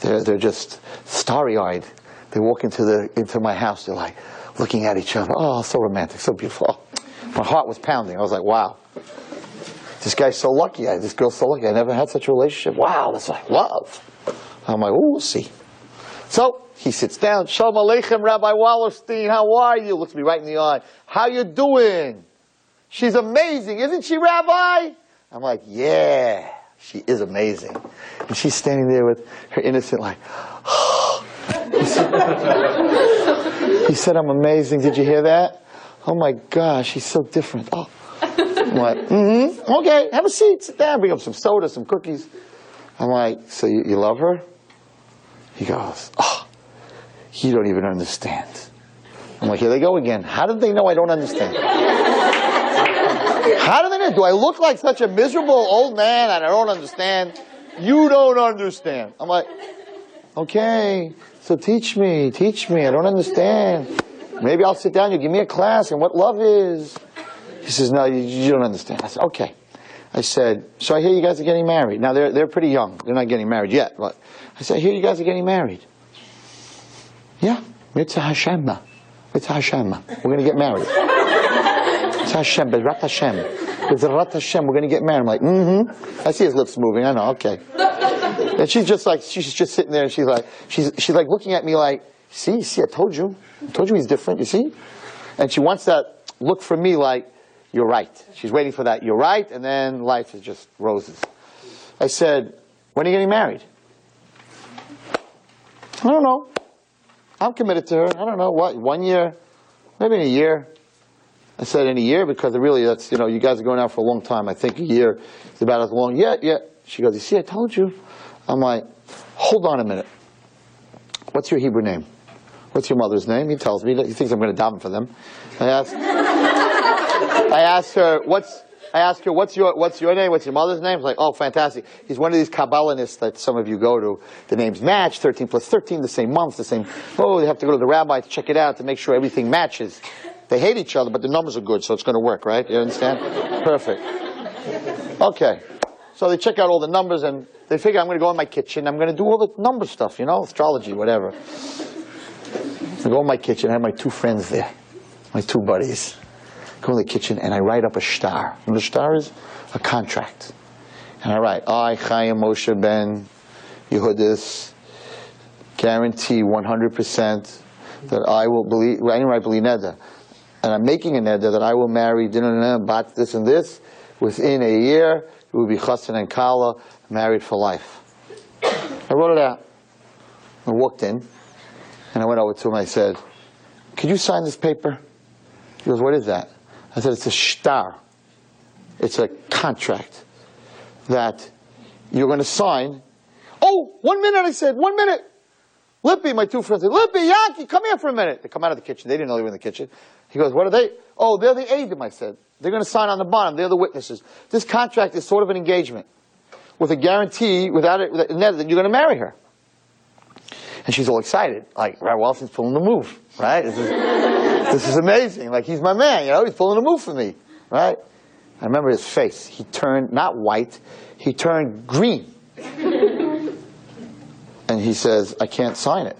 S2: They're, they're just starry-eyed. They walk into the into my house. They're like looking at each other. Oh, so romantic, so beautiful. My heart was pounding. I was like, wow. This guy's so lucky. I, this girl's so lucky. I never had such a relationship. Wow, that's like love. I'm like, oh, we'll see. So he sits down. Shalom Aleichem, Rabbi Wallerstein. How are you? Looks me right in the eye. How you doing? She's amazing, isn't she, Rabbi? I'm like, yeah, she is amazing. And she's standing there with her innocent, like, he, *gasps* said, he said, I'm amazing. Did you hear that? Oh my gosh, he's so different. Oh. I'm like, mm-hmm, okay, have a seat, sit down, bring up some soda, some cookies. I'm like, so you, you love her? He goes, oh, you don't even understand. I'm like, here they go again. How did they know I don't understand? How do they know? Do I look like such a miserable old man and I don't understand? You don't understand. I'm like, okay, so teach me, teach me. I don't understand. Maybe I'll sit down, you give me a class on what love is. He says, no, you, you don't understand. I said, okay. I I said, so I hear you guys are getting married. Now they're, they're pretty young. They're not getting married yet, but I said, I hear you guys are getting married. Yeah, Mitzvah Hashem. Mitzvah Hashem. We're going to get married. Mitzvah Hashem, Bezrat Hashem. Bezrat Hashem, we're going to get married. I'm like, mm-hmm. I see his lips moving. I know, okay. *laughs* And she's just like, she's just sitting there and she's like, she's, she's like looking at me like, see, see, I told you. I told you he's different, you see? And she wants that look from me like, you're right. She's waiting for that, you're right, and then life is just roses. I said, when are you getting married? I don't know. I'm committed to her. I don't know, what, one year? Maybe in a year. I said in a year because really that's, you know, you guys are going out for a long time. I think a year is about as long. Yeah, yeah. She goes, you see, I told you. I'm like, hold on a minute. What's your Hebrew name? What's your mother's name? He tells me. That he thinks I'm going to daven for them. I asked, I asked her, what's, I asked her, what's your, what's your name? What's your mother's name? She's like, oh, fantastic. He's one of these Kabbalists that some of you go to. The names match, 13 plus 13, the same month, the same, oh, they have to go to the rabbi to check it out to make sure everything matches. They hate each other, but the numbers are good, so it's going to work, right? You understand? Perfect. Okay. So they check out all the numbers and they figure I'm going to go in my kitchen. I'm going to do all the number stuff, you know, astrology, whatever. I go in my kitchen. I have my two friends there, my two buddies. Go in the kitchen and I write up a shtar. And the shtar is a contract. And I write, I, Chaim Moshe Ben Yehudis, guarantee 100% that I will believe, I didn't write believe neder. And I'm making a neder that I will marry this and this within a year. It will be chassan and kala, married for life. I wrote it out. I walked in and I went over to him. I said, "Could you sign this paper?" He goes, "What is that?" I said, "It's a shtar. It's a contract that you're going to sign." Oh, one minute! I said, "One minute." Lippy, my two friends said, Lippy, Yankee, come here for a minute. They come out of the kitchen. They didn't know they were in the kitchen. He goes, what are they? Oh, they're the Adim, I said. They're going to sign on the bottom. They're the witnesses. This contract is sort of an engagement with a guarantee without it, that you're going to marry her. And she's all excited. Like, right, Walton's pulling the move, right? This is, *laughs* this is amazing. Like, he's my man, you know? He's pulling the move for me, right? I remember his face. He turned, not white, he turned green. and he says, I can't sign it.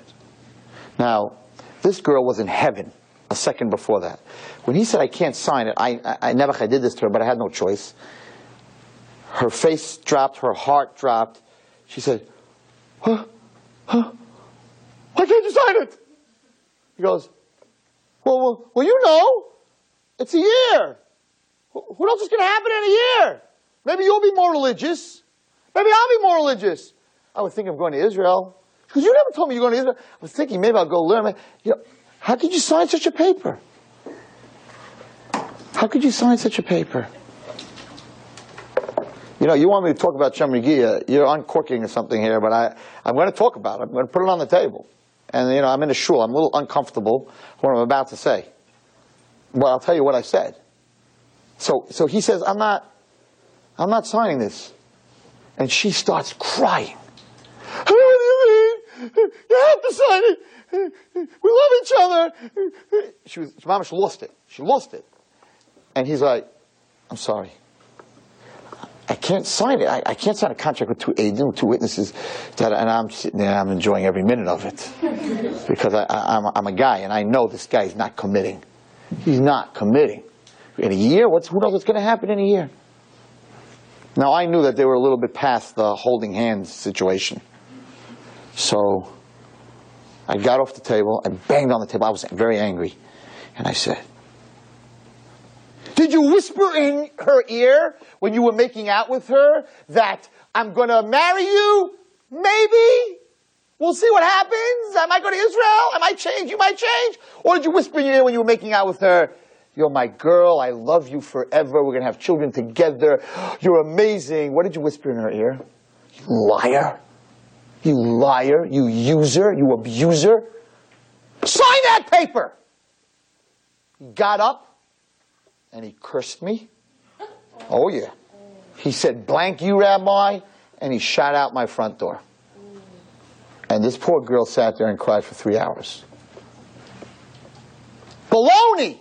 S2: Now, this girl was in heaven a second before that. When he said, I can't sign it, I, I, I did this to her, but I had no choice. Her face dropped, her heart dropped. She said, Huh? Huh? Why can't you sign it? He goes, Well, well, well you know, it's a year. What else is going to happen in a year? Maybe you'll be more religious. Maybe I'll be more religious. I was thinking of going to Israel. Because you never told me you're going to Israel. I was thinking maybe I'll go learn. You know, how could you sign such a paper? How could you sign such a paper? You know, you want me to talk about Shomer Negiah, uh, you're uncorking or something here, but I, I'm going to talk about it. I'm going to put it on the table. And, you know, I'm in a shul. I'm a little uncomfortable what I'm about to say. But I'll tell you what I said. So, so he says, I'm not, I'm not signing this. And she starts crying. What do you mean? You have to sign it. We love each other. She was, mama, she lost it. She lost it. And he's like, I'm sorry. I can't sign it. I, I can't sign a contract with two agents, two witnesses, that, and I'm sitting there, I'm enjoying every minute of it. because I, I, I'm, I'm a guy, and I know this guy is not committing. He's not committing. In a year, what's, who knows what's going to happen in a year? Now, I knew that they were a little bit past the holding hands situation. So I got off the table, I banged on the table, I was very angry. And I said, Did you whisper in her ear when you were making out with her that I'm going to marry you? Maybe? We'll see what happens. I might go to Israel. I might change. You might change. Or did you whisper in your ear when you were making out with her? You're my girl. I love you forever. We're going to have children together. You're amazing. What did you whisper in her ear? You liar. You liar. You user. You abuser. Sign that paper. He got up and he cursed me. Oh, yeah. He said, blank you, Rabbi, and he shot out my front door. And this poor girl sat there and cried for three hours. Baloney!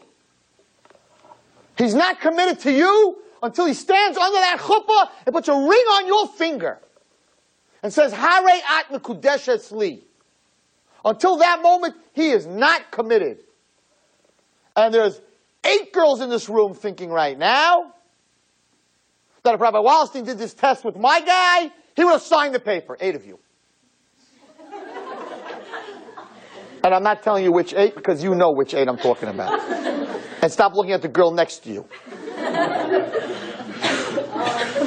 S2: He's not committed to you. until he stands under that chuppah and puts a ring on your finger and says, Hare at mekudeshes li. Until that moment, he is not committed. And there's eight girls in this room thinking right now that if Rabbi Wallerstein did this test with my guy, he would have signed the paper. Eight of you. *laughs* and I'm not telling you which eight because you know which eight I'm talking about. and stop looking at the girl next to you.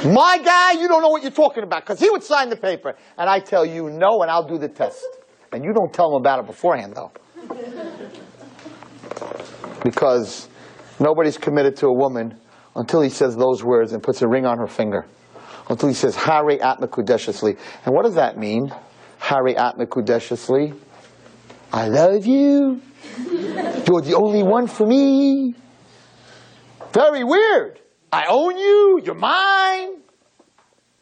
S2: My guy, you don't know what you're talking about because he would sign the paper. And I tell you no, and I'll do the test. And you don't tell him about it beforehand, though. Because nobody's committed to a woman until he says those words and puts a ring on her finger. Until he says, Hari Atmakudeshesli. And what does that mean? Hari Atmakudeshesli. I love you. You're the only one for me. Very weird. I own you. You're mine.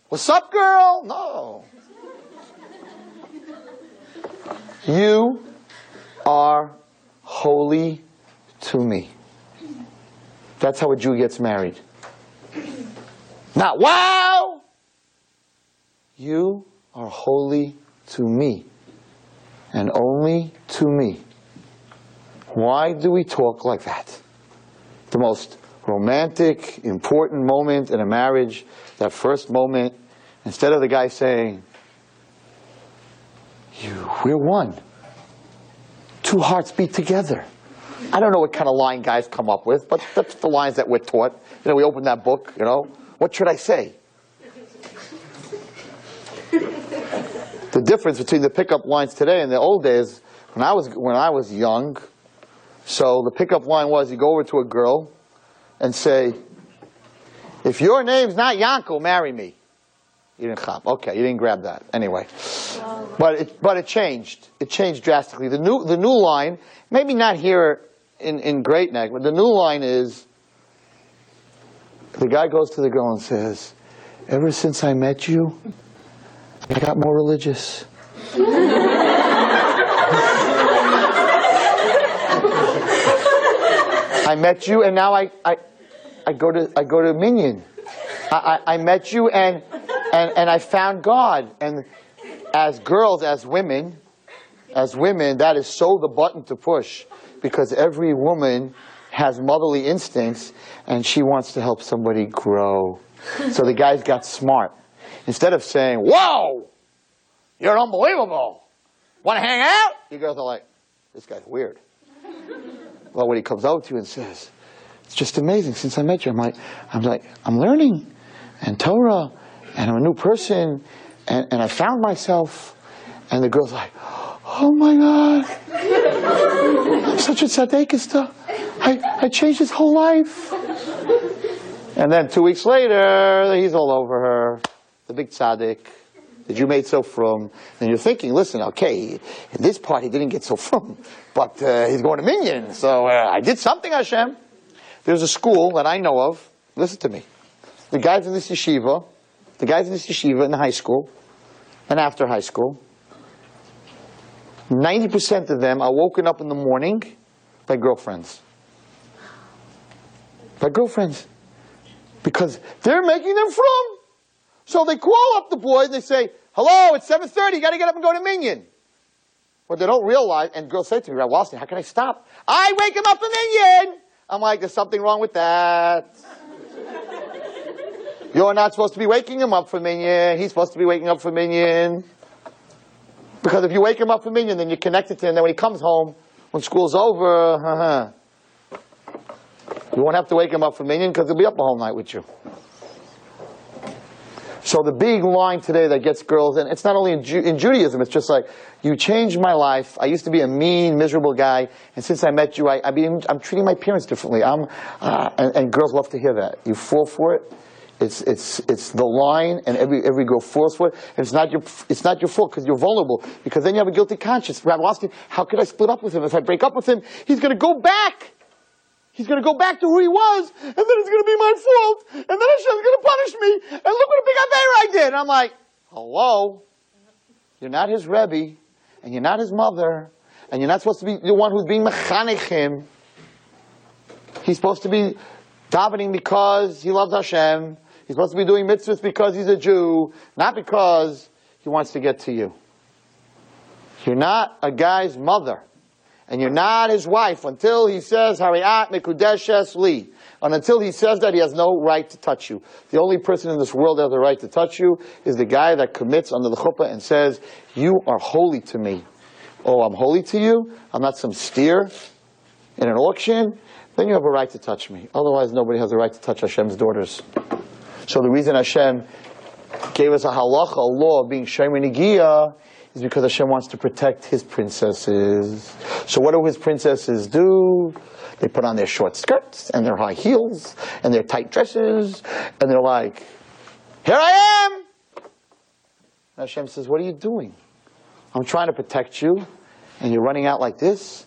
S2: What's up, girl? No. You are holy to me. That's how a Jew gets married. Not wow! You are holy to me, and only to me. Why do we talk like that? The most romantic, important moment in a marriage, that first moment, instead of the guy saying, you, we're one. Two hearts beat together. I don't know what kind of line guys come up with, but that's the lines that we're taught. You know, we open that book, you know. What should I say? the difference between the pickup lines today and the old days, when I was when I was young, so the pickup line was you go over to a girl and say, if your name's not Yanko, marry me. You didn't chop. Okay, you didn't grab that. Anyway. But it, but it changed. It changed drastically. The new, the new line, maybe not here in, in Great Neck, but the new line is the guy goes to the girl and says, Ever since I met you, I got more religious. *laughs* I met you and now I, I, I go to I go to Minyan. I, I, I met you and, and and I found God. And as girls, as women, as women, that is so the button to push because every woman has motherly instincts and she wants to help somebody grow. So the guys got smart. Instead of saying, Whoa, you're unbelievable. Want to hang out? You girls are like, This guy's weird. Well, when he comes over to you and says, It's just amazing since I met you, I'm like, I'm like, I'm learning and Torah and I'm a new person and, and I found myself. And the girl's like, Oh my God. I'm such a tzaddik I, I changed his whole life. And then two weeks later, he's all over her. The big tzaddik. The you made so frum. And you're thinking, listen, okay, in this part he didn't get so frum, but uh, he's going to Minyan, so uh, I did something, Hashem. There's a school that I know of. Listen to me. The guys in this yeshiva, the guys in this yeshiva in high school, and after high school, 90% of them are woken up in the morning by girlfriends. By girlfriends. Because they're making them frum. So they call up the boys and they say, hello, it's 7.30, you gotta get up and go to Minyan. What they don't realize, and girls say to me, Rabbi Wallerstein, how can I stop? I wake him up for Minyan! I'm like, there's something wrong with that. You're not supposed to be waking him up for Minyan. He's supposed to be waking up for Minyan. Because if you wake him up for Minyan, then you're connected to him. Then when he comes home, when school's over, uh-huh, you won't have to wake him up for Minyan because he'll be up the whole night with you. So the big line today that gets girls, and it's not only in, Ju- in Judaism, it's just like, you changed my life. I used to be a mean, miserable guy, and since I met you, I, I I'm treating my parents differently. I'm, uh, and, and girls love to hear that. You fall for it. It's, it's, it's the line, and every, every girl falls for it. And it's not your, it's not your fault because you're vulnerable. Because then you have a guilty conscience. Rabbi asking, how could I split up with him? If I break up with him, he's going to go back. He's going to go back to who he was, and then it's going to be my fault, and then Hashem's going to punish me, and look what a big affair I did. And I'm like, hello? You're not his Rebbe, and you're not his mother, and you're not supposed to be the one who's being mechanech him. He's supposed to be davening because he loves Hashem. He's supposed to be doing mitzvahs because he's a Jew, not because he wants to get to you. You're not a guy's mother, and you're not his wife until he says, Hariat Mekudeshes Li. And until he says that, he has no right to touch you. The only person in this world that has the right to touch you is the guy that commits under the chuppah and says, You are holy to me. Oh, I'm holy to you? I'm not some steer in an auction? Then you have a right to touch me. Otherwise, nobody has a right to touch Hashem's daughters. So the reason Hashem gave us a halacha, a law of being Shomer Negiah, is because Hashem wants to protect his princesses. So what do his princesses do? They put on their short skirts and their high heels and their tight dresses, and they're like, Here I am! And Hashem says, What are you doing? I'm trying to protect you, and you're running out like this?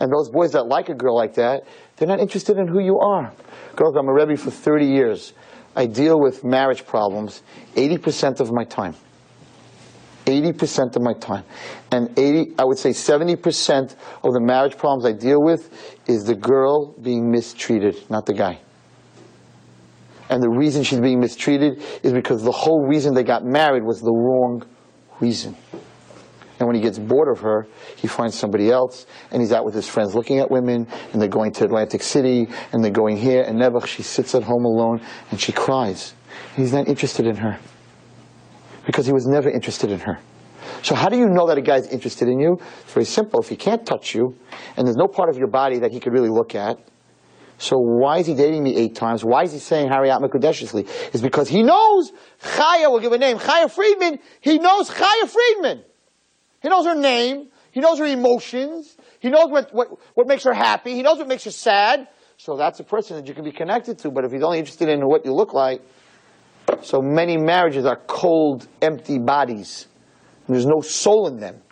S2: And those boys that like a girl like that, they're not interested in who you are. Girls, I'm a Rebbe for 30 years. I deal with marriage problems 80% of my time. 80% of my time. And 80, I would say 70% of the marriage problems I deal with is the girl being mistreated, not the guy. And the reason she's being mistreated is because the whole reason they got married was the wrong reason. And when he gets bored of her, he finds somebody else, and he's out with his friends looking at women, and they're going to Atlantic City, and they're going here, and never she sits at home alone, and she cries. He's not interested in her because he was never interested in her. So how do you know that a guy's interested in you? It's very simple. If he can't touch you, and there's no part of your body that he could really look at, so why is he dating me eight times? Why is he saying Harriet Mekudeshesly? Is because he knows Chaya, we'll give a name, Chaya Friedman, he knows Chaya Friedman. He knows her name, he knows her emotions, he knows what, what, what makes her happy, he knows what makes her sad. So that's a person that you can be connected to, but if he's only interested in what you look like, so many marriages are cold, empty bodies. And there's no soul in them.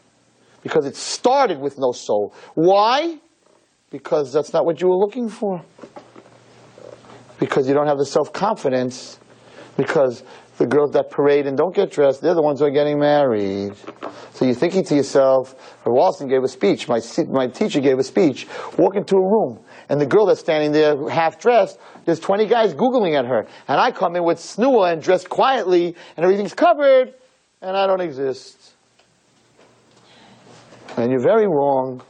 S2: Because it started with no soul. Why? Because that's not what you were looking for. Because you don't have the self confidence. Because the girls that parade and don't get dressed, they're the ones who are getting married. So you're thinking to yourself, Walton gave a speech, my, my teacher gave a speech, walk into a room, and the girl that's standing there half dressed, there's 20 guys Googling at her. And I come in with snua and dressed quietly, and everything's covered, and I don't exist. And you're very wrong,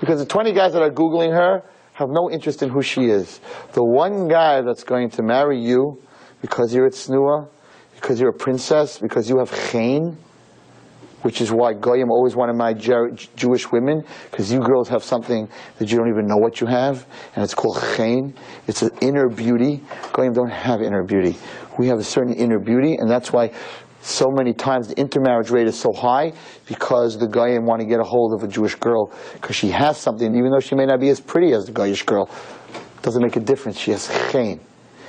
S2: because the 20 guys that are Googling her have no interest in who she is. The one guy that's going to marry you because you're at snua, because you're a princess, because you have chen, which is why Goyim always wanted my Jewish women, because you girls have something that you don't even know what you have, and it's called chen. It's an inner beauty. Goyim don't have inner beauty. We have a certain inner beauty, and that's why so many times the intermarriage rate is so high because the Goyim want to get a hold of a Jewish girl because she has something, even though she may not be as pretty as the Goyish girl. Doesn't make a difference. She has chen.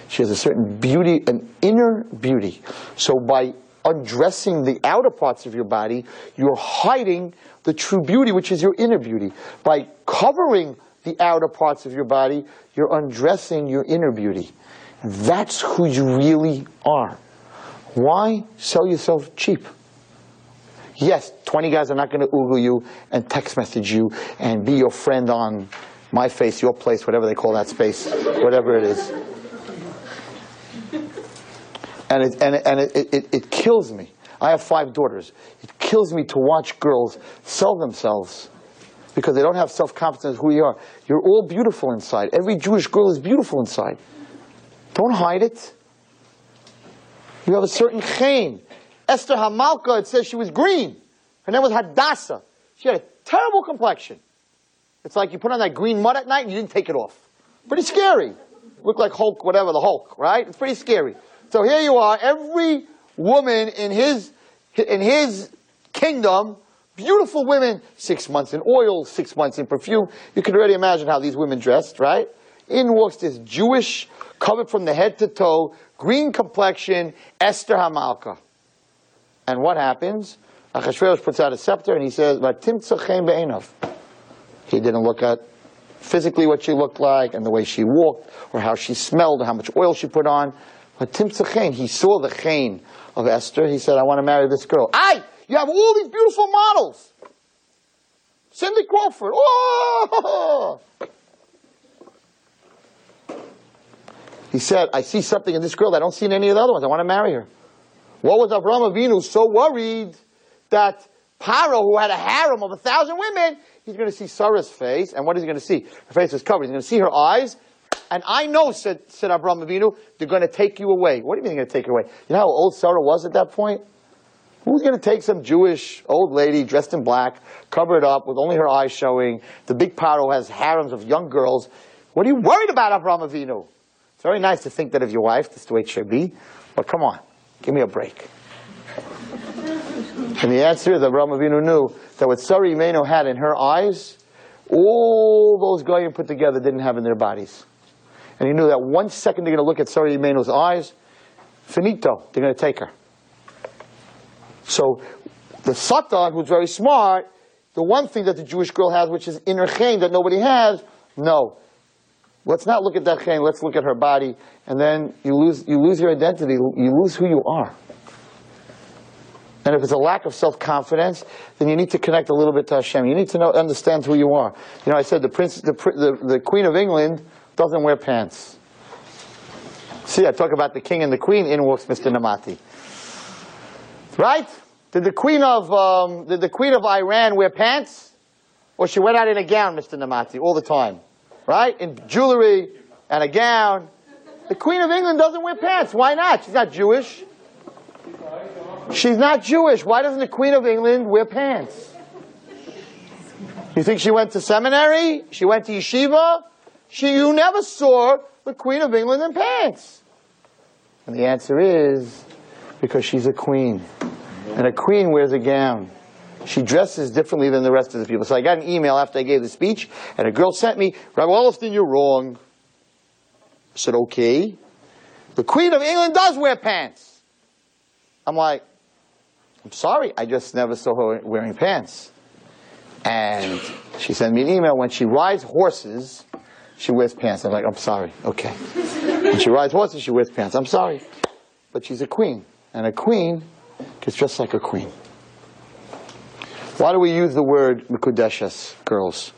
S2: She has a certain beauty, an inner beauty. So by undressing the outer parts of your body, you're hiding the true beauty, which is your inner beauty. By covering the outer parts of your body, you're undressing your inner beauty. That's who you really are. Why sell yourself cheap? Yes, 20 guys are not going to Google you and text message you and be your friend on my face, your place, whatever they call that space, whatever it is. And it, and, and it, it, it kills me. I have five daughters. It kills me to watch girls sell themselves because they don't have self-confidence who you are. You're all beautiful inside. Every Jewish girl is beautiful inside. Don't hide it. You have a certain chen. Esther Hamalka, it says she was green. Her name was Hadassah. She had a terrible complexion. It's like you put on that green mud at night and you didn't take it off. Pretty scary. Look like Hulk, whatever, the Hulk, right? It's pretty scary. So here you are, every woman in his, in his kingdom, beautiful women, six months in oil, six months in perfume. You can already imagine how these women dressed, right? In walks this Jewish, covered from the head to toe, green complexion, Esther Hamalka. And what happens? Achashverosh puts out a scepter and he says, He didn't look at physically what she looked like and the way she walked or how she smelled or how much oil she put on. He saw the chen of Esther. He said, I want to marry this girl. Aye, you have all these beautiful models. Cindy Crawford. Oh! He said, I see something in this girl that I don't see in any of the other ones. I want to marry her. What was Avraham Avinu so worried that Paro, who had a harem of a thousand women, he's going to see Sarah's face, and what is he going to see? Her face was covered. He's going to see her eyes, and I know, said, said Avraham Avinu, they're going to take you away. What do you mean they're going to take you away? You know how old Sarah was at that point? Who's going to take some Jewish old lady dressed in black, covered up with only her eyes showing? The big Paro has harems of young girls. What are you worried about, Avraham Avinu? It's very nice to think that of your wife. That's the way it should be. But come on, give me a break. And the answer is that Avraham Avinu knew that what Sarah Imenu had in her eyes, all those goyim put together didn't have in their bodies. And he knew that one second they're going to look at Sarah Imenu's eyes, finito, they're going to take her. So the Satan, who's very smart, the one thing that the Jewish girl has, which is inner chen that nobody has, no. Let's not look at that chen, let's look at her body, and then you lose, you lose your identity, you lose who you are. And if it's a lack of self-confidence, then you need to connect a little bit to Hashem. You need to know, understand who you are. You know, I said the prince, the, the, the Queen of England doesn't wear pants. See, I talk about the king and the queen, in walks Mr. Namati. Right? Did the queen of, um, did the queen of Iran wear pants? Or she went out in a gown, Mr. Namati, all the time? Right? In jewelry and a gown. The queen of England doesn't wear pants. Why not? She's not Jewish. She's not Jewish. Why doesn't the Queen of England wear pants? You think she went to seminary? She went to yeshiva? She, you never saw the Queen of England in pants. And the answer is because she's a queen. And a queen wears a gown. She dresses differently than the rest of the people. So I got an email after I gave the speech, and a girl sent me, Rabbi Wallerstein, you're wrong. I said, okay. The Queen of England does wear pants. I'm like, I'm sorry, I just never saw her wearing pants. And she sent me an email. When she rides horses, she wears pants. I'm like, I'm sorry. Okay. When she rides horses, she wears pants. I'm sorry. But she's a queen. And a queen gets dressed like a queen. Why do we use the word Mekudeshes, girls?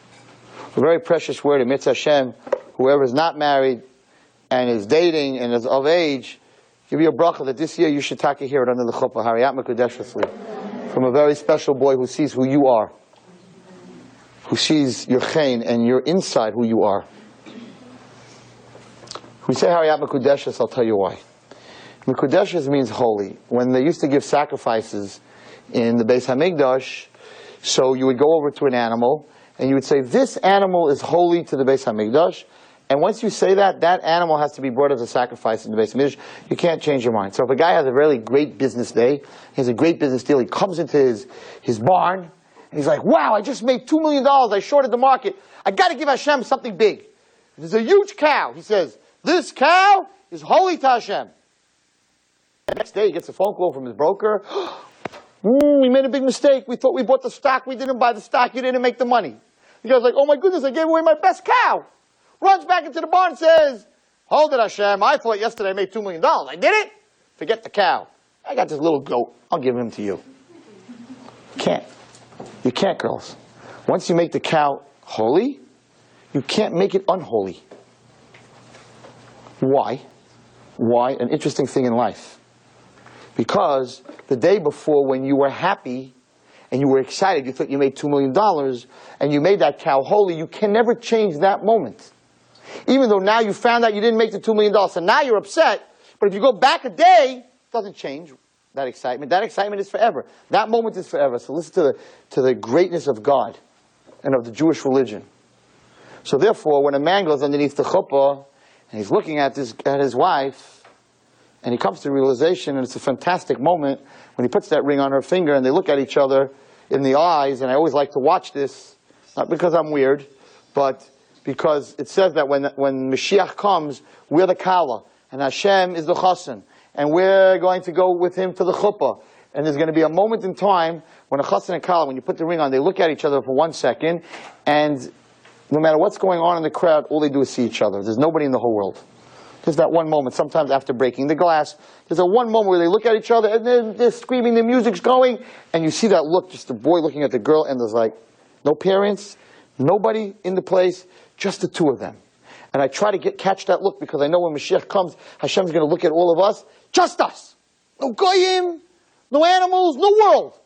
S2: A very precious word in Mitzvah Hashem. Whoever is not married and is dating and is of age, give you a bracha that this year you should take hear it under the chuppah, Hariyat Mekudeshesli, from a very special boy who sees who you are, who sees your chen and your inside who you are. We say Hariyat Mekudeshes, I'll tell you why. Mekudeshes means holy. When they used to give sacrifices in the Beis Hamikdash, so you would go over to an animal and you would say, this animal is holy to the Beis Hamikdash, and once you say that, that animal has to be brought as a sacrifice in the Beis Hamikdash. You can't change your mind. So if a guy has a really great business day, he has a great business deal, he comes into his, his barn, and he's like, wow, I just made $2 million, I shorted the market, I gotta give Hashem something big. There's a huge cow. He says, this cow is holy to Hashem. The next day he gets a phone call from his broker. *gasps* mm, we made a big mistake. We thought we bought the stock. We didn't buy the stock. You didn't make the money. The guy's like, oh my goodness, I gave away my best cow. Runs back into the barn and says, hold it Hashem. I thought yesterday I made $2 million. I did it. Forget the cow. I got this little goat. I'll give him to you. Can't. You can't, girls. Once you make the cow holy, you can't make it unholy. Why? Why? An interesting thing in life. Because the day before, when you were happy and you were excited, you thought you made $2 million, and you made that cow holy, you can never change that moment. Even though now you found out you didn't make the $2 million, so now you're upset, but if you go back a day, it doesn't change that excitement. That excitement is forever. That moment is forever. So listen to the, to the greatness of God and of the Jewish religion. So therefore, when a man goes underneath the chuppah, and he's looking at, this, at his wife, and he comes to realization, and it's a fantastic moment when he puts that ring on her finger, and they look at each other in the eyes, and I always like to watch this, not because I'm weird, but because it says that when, when Mashiach comes, we're the Kala, and Hashem is the Chassan, and we're going to go with him to the Chuppah. And there's going to be a moment in time when a Chassan and Kala, when you put the ring on, they look at each other for one second, and no matter what's going on in the crowd, all they do is see each other. There's nobody in the whole world. There's that one moment, sometimes after breaking the glass, there's a one moment where they look at each other and they're, they're screaming, the music's going, and you see that look, just the boy looking at the girl, and there's like no parents, nobody in the place, just the two of them. And I try to get, catch that look because I know when Mashiach comes, Hashem's going to look at all of us, just us. No goyim, no animals, no world.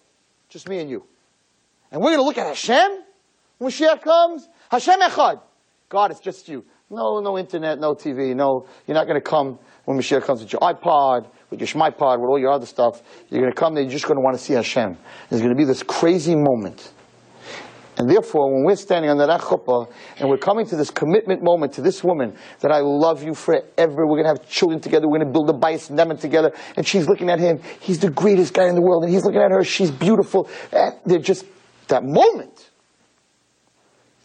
S2: Just me and you. And we're going to look at Hashem when Mashiach comes. Hashem Echad. God, it's just you. No, no internet, no TV, no, you're not going to come when Mashiach comes with your iPod, with your ShmyPod, with all your other stuff. You're going to come there, you're just going to want to see Hashem. There's going to be this crazy moment. And therefore, when we're standing under that chuppah and we're coming to this commitment moment to this woman that I love you forever, we're going to have children together, we're going to build a bais nemen together, and she's looking at him, he's the greatest guy in the world, and he's looking at her, she's beautiful. And they're just, that moment.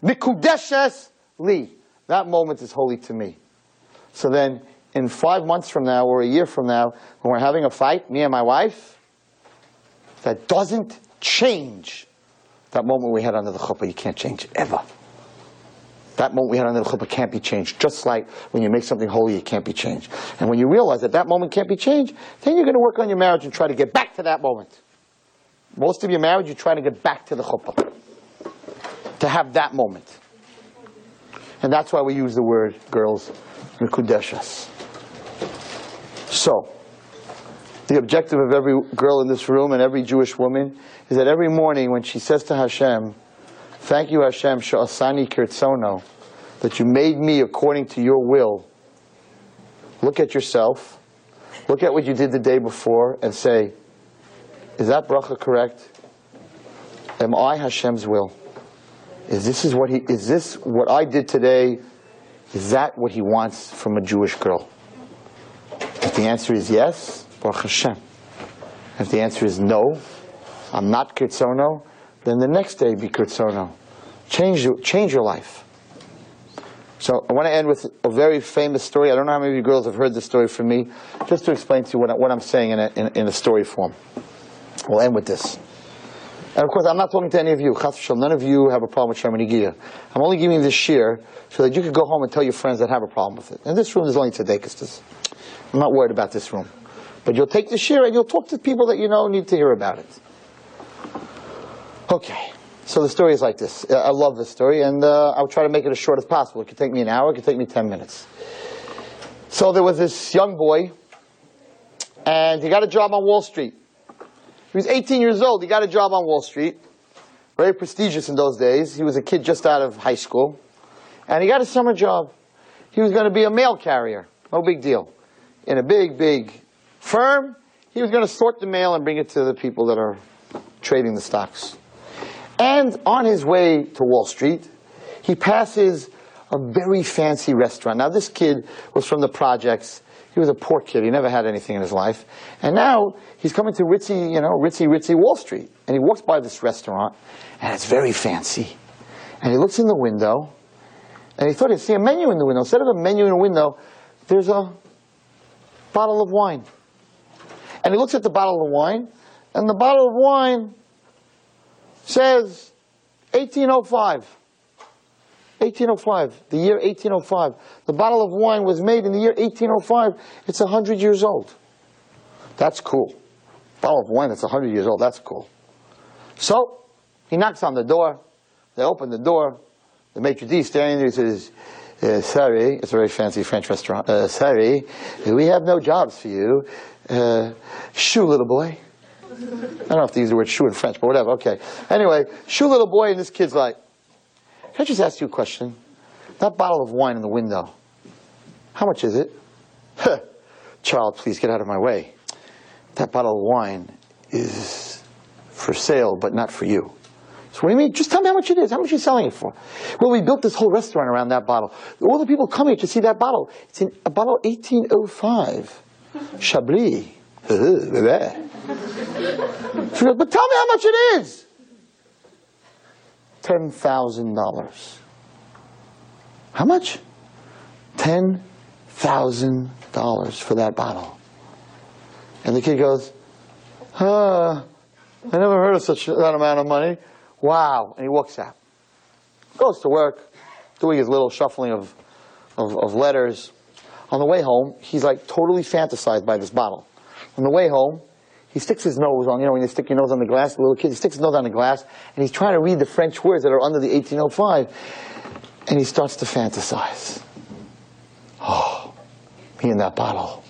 S2: Mikudeshes li. That moment is holy to me. So then, in five months from now or a year from now, when we're having a fight, me and my wife, that doesn't change that moment we had under the chuppah, you can't change it, ever. That moment we had under the chuppah can't be changed. Just like when you make something holy, it can't be changed. And when you realize that that moment can't be changed, then you're going to work on your marriage and try to get back to that moment. Most of your marriage, you're trying to get back to the chuppah. To have that moment. And that's why we use the word, girls, mikudeshas. So, the objective of every girl in this room and every Jewish woman is that every morning when she says to Hashem, Thank you, Hashem, sha'asani kirtzono, that you made me according to your will. Look at yourself, look at what you did the day before, and say, Is that bracha correct? Am I Hashem's will? Is this is what he is this what I did today? Is that what he wants from a Jewish girl? If the answer is yes, Baruch Hashem. If the answer is no, I'm not Kirtzono, then the next day be Kirtzono. Change, change your life. So I want to end with a very famous story. I don't know how many of you girls have heard this story from me, just to explain to you what, I, what I'm saying in a, in, in a story form. We'll end with this. And of course, I'm not talking to any of you. None of you have a problem with Shomer Negiah. I'm only giving you this shir so that you can go home and tell your friends that have a problem with it. In this room, there's only tzedekistas. I'm not worried about this room. But you'll take the shir and you'll talk to people that you know need to hear about it. Okay. So the story is like this. I love this story, and uh, I'll try to make it as short as possible. It could take me an hour, it could take me 10 minutes. So there was this young boy, and he got a job on Wall Street. He was 18 years old. He got a job on Wall Street. Very prestigious in those days. He was a kid just out of high school. And he got a summer job. He was going to be a mail carrier. No big deal. In a big, big firm, he was going to sort the mail and bring it to the people that are trading the stocks. And on his way to Wall Street, he passes a very fancy restaurant. Now, this kid was from the projects. He was a poor kid. He never had anything in his life. And now he's coming to ritzy, you know, ritzy, ritzy Wall Street. And he walks by this restaurant, and it's very fancy. And he looks in the window, and he thought he'd see a menu in the window. Instead of a menu in a window, there's a bottle of wine. And he looks at the bottle of wine, and the bottle of wine says 1805. 1805, the year 1805. The bottle of wine was made in the year 1805. It's 100 years old. That's cool. Bottle of wine that's 100 years old, that's cool. So, he knocks on the door. They open the door. The maitre d' standing there says, uh, sorry, it's a very fancy French restaurant. Uh, sorry, we have no jobs for you. Uh, shoo, little boy. I don't know if they use the word shoo in French, but whatever, okay. Anyway, shoo, little boy, and this kid's like, can I just ask you a question? That bottle of wine in the window, how much is it? Child, please get out of my way. That bottle of wine is for sale, but not for you. So what do you mean? Just tell me how much it is. How much are you selling it for? Well, we built this whole restaurant around that bottle. All the people come here to see that bottle. It's in a bottle 1805. Chablis. *laughs* But tell me how much it is. Ten thousand dollars. How much? Ten thousand dollars for that bottle. And the kid goes, uh, I never heard of such that amount of money. Wow. And he walks out. Goes to work, doing his little shuffling of, of, of letters. On the way home, he's like totally fantasized by this bottle. On the way home, he sticks his nose on, you know, when you stick your nose on the glass, the little kid, he sticks his nose on the glass, and he's trying to read the French words that are under the 1805, and he starts to fantasize. Oh, me and that bottle.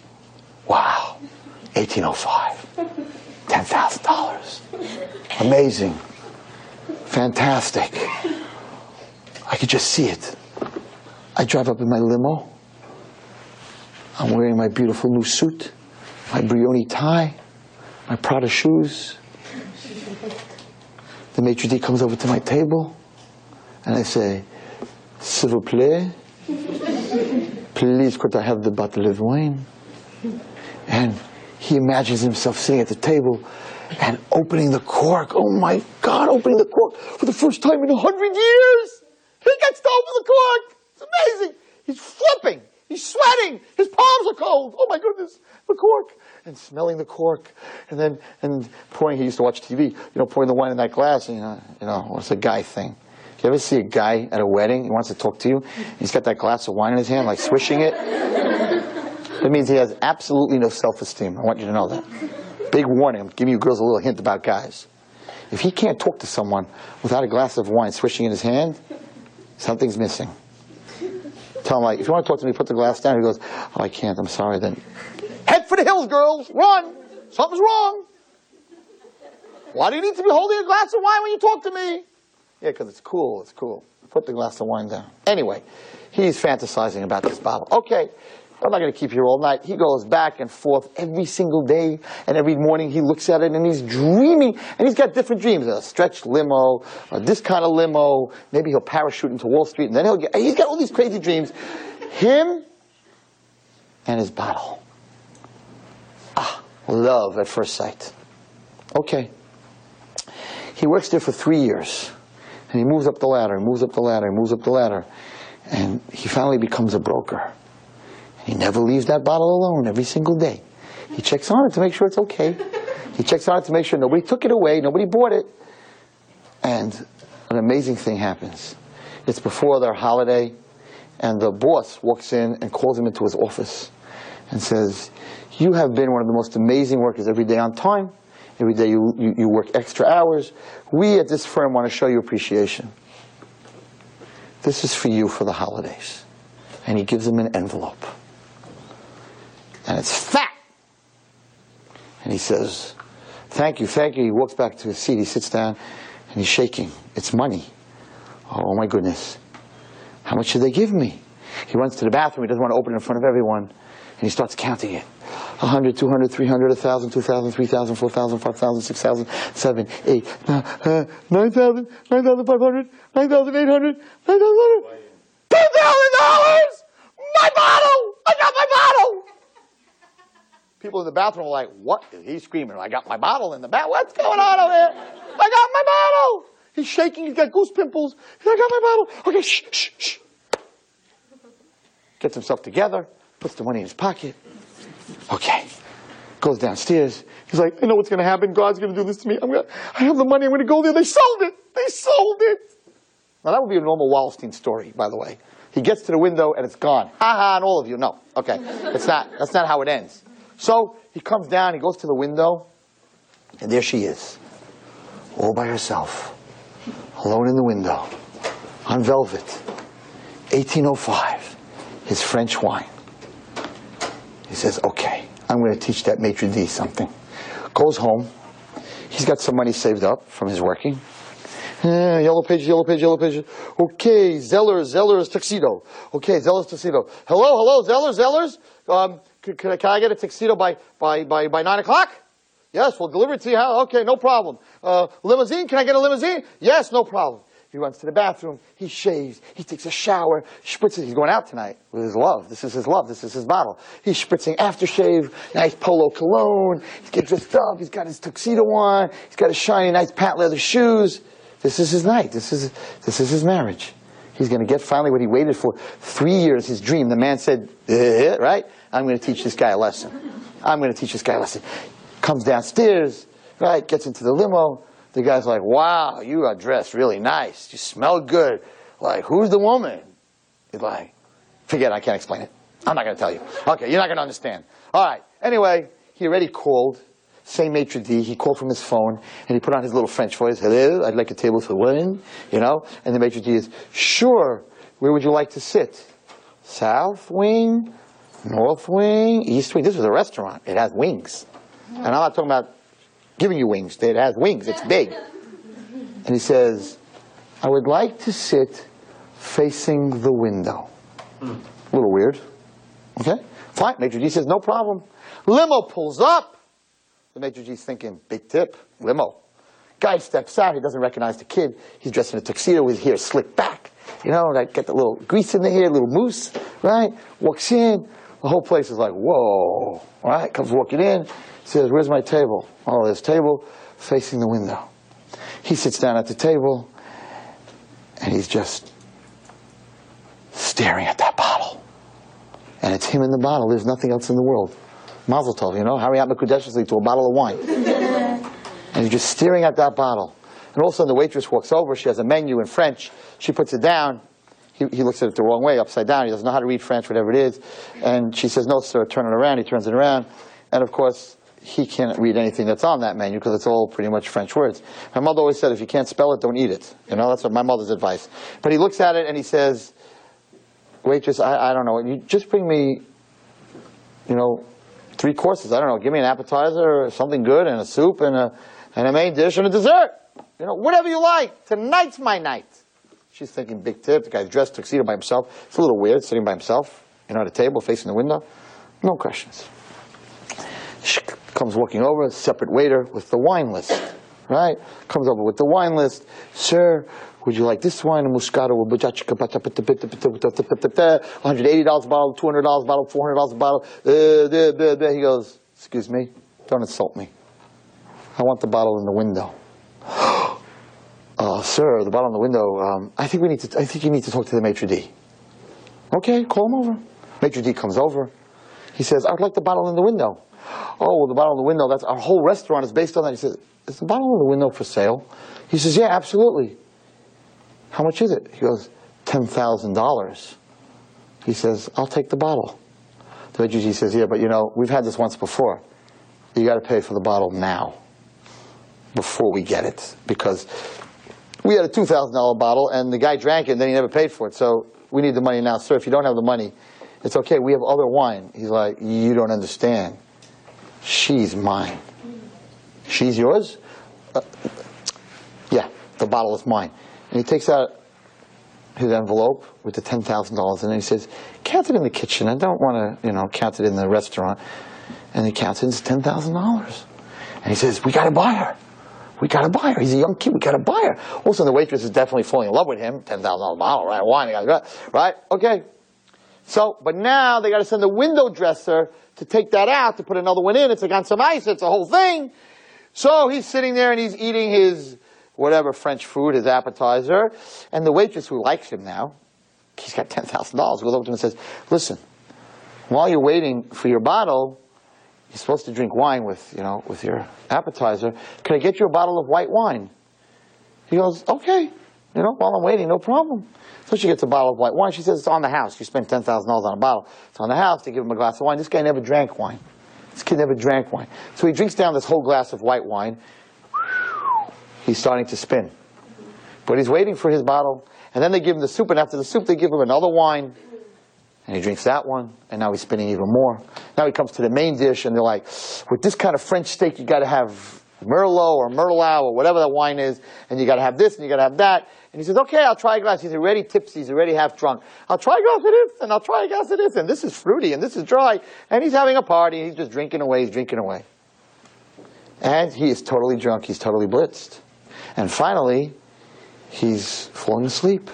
S2: Wow. 1805. $10,000. Amazing. Fantastic. I could just see it. I drive up in my limo. I'm wearing my beautiful new suit, my Brioni tie, my Prada shoes. The maitre d' comes over to my table, and I say, S'il vous plaît, please could I have the bottle of wine? And he imagines himself sitting at the table and opening the cork. Oh my God, opening the cork for the first time in a hundred years. He gets to open the cork. It's amazing. He's flipping. He's sweating. His palms are cold. Oh my goodness, the cork. And smelling the cork. And then, and pouring, he used to watch TV, you know, pouring the wine in that glass. And, you know, you know, what's a guy thing? You ever see a guy at a wedding? He wants to talk to you. He's got that glass of wine in his hand, like swishing it. That means he has absolutely no self-esteem. I want you to know that. Big warning. I'm giving you girls a little hint about guys. If he can't talk to someone without a glass of wine swishing in his hand, something's missing. Tell him, like, if you want to talk to me, put the glass down. He goes, oh, I can't. I'm sorry. Then head for the hills, girls. Run. Something's wrong. Why do you need to be holding a glass of wine when you talk to me? Yeah, because it's cool. It's cool. Put the glass of wine down. Anyway, he's fantasizing about this bottle. Okay, I'm not going to keep you all night. He goes back and forth every single day, and every morning he looks at it and he's dreaming, and he's got different dreams: a stretched limo, a this kind of limo. Maybe he'll parachute into Wall Street, and then he'll get. He's got all these crazy dreams. Him and his bottle. Love at first sight. Okay. He works there for three years. And he moves up the ladder, moves up the ladder, moves up the ladder. And he finally becomes a broker. He never leaves that bottle alone every single day. He checks on it to make sure it's okay. He checks on it to make sure nobody took it away, nobody bought it. And an amazing thing happens. It's before their holiday, and the boss walks in and calls him into his office and says, You have been one of the most amazing workers every day on time. Every day you, you, you work extra hours. We at this firm want to show you appreciation. This is for you for the holidays. And he gives him an envelope. And it's fat. And he says, Thank you, thank you. He walks back to his seat. He sits down and he's shaking. It's money. Oh my goodness. How much should they give me? He runs to the bathroom. He doesn't want to open it in front of everyone. And he starts counting it. 100, 200, 300, 1,000, 2,000, 3,000, 4,000, 5,000, 6,000, 7, 8, uh, 9,000, 9,500, 9,800, 9,000, $2,000! My bottle! I got my bottle! People in the bathroom are like, what is he screaming? I got my bottle in the bath. What's going on over there? I got my bottle! He's shaking. He's got goose pimples. I got my bottle. Okay, shh, shh, shh. Gets himself together, puts the money in his pocket. Okay. Goes downstairs. He's like, I know what's going to happen. God's going to do this to me. I'm gonna, I have the money. I'm going to go there. They sold it. They sold it. Now, that would be a normal Wallerstein story, by the way. He gets to the window and it's gone. Ha ha, and all of you. No. Okay. It's not. That's not how it ends. So he comes down, he goes to the window, and there she is. All by herself. Alone in the window. On velvet. 1805. His French wine. He says, okay, I'm going to teach that maitre d' something. Goes home. He's got some money saved up from his working. Uh, yellow pages, yellow pages, yellow pages. Okay, Zeller's, Zeller's tuxedo. Okay, Zeller's tuxedo. Hello, hello, Zeller's, Zeller's. Um, can, can, I, can I get a tuxedo by, by, by, by 9 o'clock? Yes, we'll deliver it to you. Okay, no problem. Uh, limousine, can I get a limousine? Yes, no problem. He runs to the bathroom. He shaves. He takes a shower. Spritzes. He's going out tonight with his love. This is his love. This is his bottle. He's spritzing aftershave, nice polo cologne. He's getting dressed up. He's got his tuxedo on. He's got his shiny, nice patent leather shoes. This is his night. This is, this is his marriage. He's going to get finally what he waited for three years, his dream. The man said, eh, right? I'm going to teach this guy a lesson. I'm going to teach this guy a lesson. Comes downstairs, right? Gets into the limo. The guy's like, wow, you are dressed really nice. You smell good. Like, who's the woman? He's like, forget it, I can't explain it. I'm not going to tell you. Okay, you're not going to understand. All right. Anyway, he already called. Same maitre d'. He called from his phone and he put on his little French voice. Hello, I'd like a table for one. You know, and the maitre d' is, sure. Where would you like to sit? South wing, North wing, east wing. This is a restaurant. It has wings. And I'm not talking about giving you wings. It has wings. It's big. And he says, I would like to sit facing the window. A little weird. Okay? Fine. Major D says, no problem. Limo pulls up. The Major G's thinking, big tip, limo. Guy steps out. He doesn't recognize the kid. He's dressed in a tuxedo with his hair slicked back. You know, get the little grease in the hair, little mousse, right? Walks in. The whole place is like, whoa. Right? Comes walking in. Says, where's my table? Oh, there's table facing the window. He sits down at the table and he's just staring at that bottle. And it's him in the bottle. There's nothing else in the world. Mazel tov, you know, hurry Harry Mekudeshesli to a bottle of wine. *laughs* and he's just staring at that bottle. And all of a sudden the waitress walks over. She has a menu in French. She puts it down. He, looks at it the wrong way, upside down. He doesn't know how to read French, whatever it is. And she says, no, sir, turn it around. He turns it around. And of course, he can't read anything that's on that menu because it's all pretty much French words. My mother always said, if you can't spell it, don't eat it. You know, that's what my mother's advice. But he looks at it and he says, waitress, I, I don't know, you just bring me, you know, three courses. I don't know, give me an appetizer or something good and a soup and a, and a main dish and a dessert. You know, whatever you like. Tonight's my night. She's thinking big tip. The guy's dressed tuxedo by himself. It's a little weird sitting by himself, you know, at a table facing the window. No questions. She comes walking over, a separate waiter with the wine list, right? Comes over with the wine list. Sir, would you like this wine, a Moscato, $180 a bottle, $200 a bottle, $400 a bottle. Uh. He goes, excuse me, don't insult me. I want the bottle in the window. Uh, sir, the bottle in the window, um, I think we need to, I think you need to talk to the maitre d'. Okay, call him over. Maitre d' comes over. He says, I would like the bottle in the window. Oh, well, the bottle in the window, that's our whole restaurant is based on that. He says, is the bottle in the window for sale? He says, yeah, absolutely. How much is it? He goes, $10,000. He says, I'll take the bottle. The maitre d' says, yeah, but you know, we've had this once before. You got to pay for the bottle now before we get it because we had a $2,000 bottle and the guy drank it and then he never paid for it. So we need the money now. Sir, if you don't have the money, it's okay. We have other wine. He's like, you don't understand. She's mine. She's yours? Uh, yeah, the bottle is mine. And he takes out his envelope with the $10,000 in it. He says, count it in the kitchen. I don't want to, you know, count it in the restaurant. And he counts it. It's $10,000. And he says, we got to buy her. We got a buyer. He's a young kid. We got to buy her. Also, the waitress is definitely falling in love with him. $10,000 bottle, right? Wine. Right? Okay. So, but now they got to send the window dresser to take that out, to put another one in. It's like on some ice. It's a whole thing. So he's sitting there and he's eating his whatever French food, his appetizer. And the waitress who likes him now, he's got $10,000, goes over to him and says, listen, while you're waiting for your bottle, you're supposed to drink wine with, you know, with your appetizer. Can I get you a bottle of white wine? He goes, okay. You know, while I'm waiting, no problem. So she gets a bottle of white wine. She says, it's on the house. You spent $10,000 on a bottle. It's on the house. They give him a glass of wine. This guy never drank wine. This kid never drank wine. So he drinks down this whole glass of white wine. He's starting to spin. But he's waiting for his bottle. And then they give him the soup. And after the soup, they give him another wine. And he drinks that one, and now he's spinning even more. Now he comes to the main dish, and they're like, with this kind of French steak, you got to have Merlot or Merlot or whatever that wine is, and you got to have this and you got to have that. And he says, okay, I'll try a glass. He's already tipsy. He's already half drunk. I'll try a glass of this, and I'll try a glass of this, and this is fruity, and this is dry. And he's having a party, and he's just drinking away. He's drinking away. And he is totally drunk. He's totally blitzed. And finally, he's falling asleep.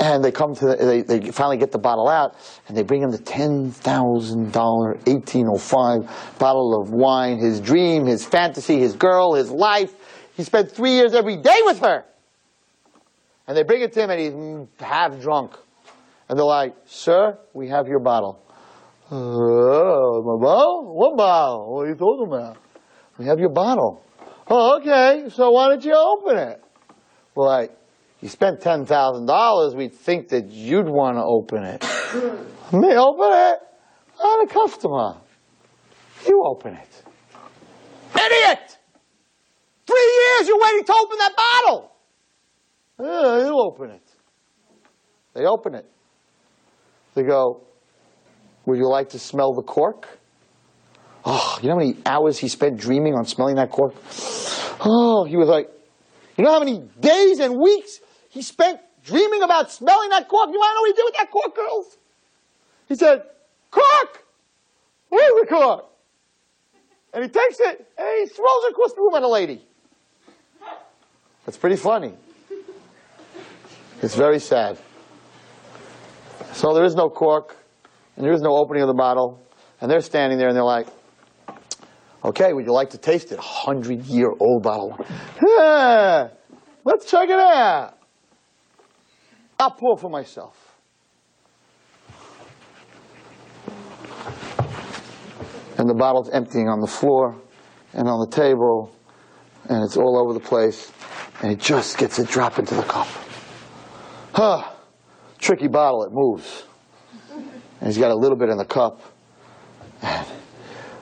S2: And they come to, the, they, they finally get the bottle out, and they bring him the $10,000 1805 bottle of wine, his dream, his fantasy, his girl, his life. He spent three years every day with her. And they bring it to him, and he's half drunk. And they're like, Sir, we have your bottle. Oh, my bottle? What bottle? What are you talking about? We have your bottle. Oh, okay. So why don't you open it? Well, like, you spent ten thousand dollars, we'd think that you'd want to open it. *coughs* Me open it? I'm a customer. You open it. Idiot! Three years you're waiting to open that bottle. Yeah, you open it. They open it. They go, Would you like to smell the cork? Oh, you know how many hours he spent dreaming on smelling that cork? Oh, he was like, you know how many days and weeks he spent dreaming about smelling that cork? You want to know what he did with that cork, girls? He said, cork! Where's the cork? And he takes it and he throws it across the room at a lady. That's pretty funny. It's very sad. So there is no cork, and there is no opening of the bottle, and they're standing there and they're like, okay, would you like to taste it? Hundred year old bottle. Yeah, *laughs* let's check it out. I'll pour for myself. And the bottle's emptying on the floor and on the table, and it's all over the place, and he just gets it drop into the cup. Huh. Tricky bottle, it moves. And he's got a little bit in the cup. And,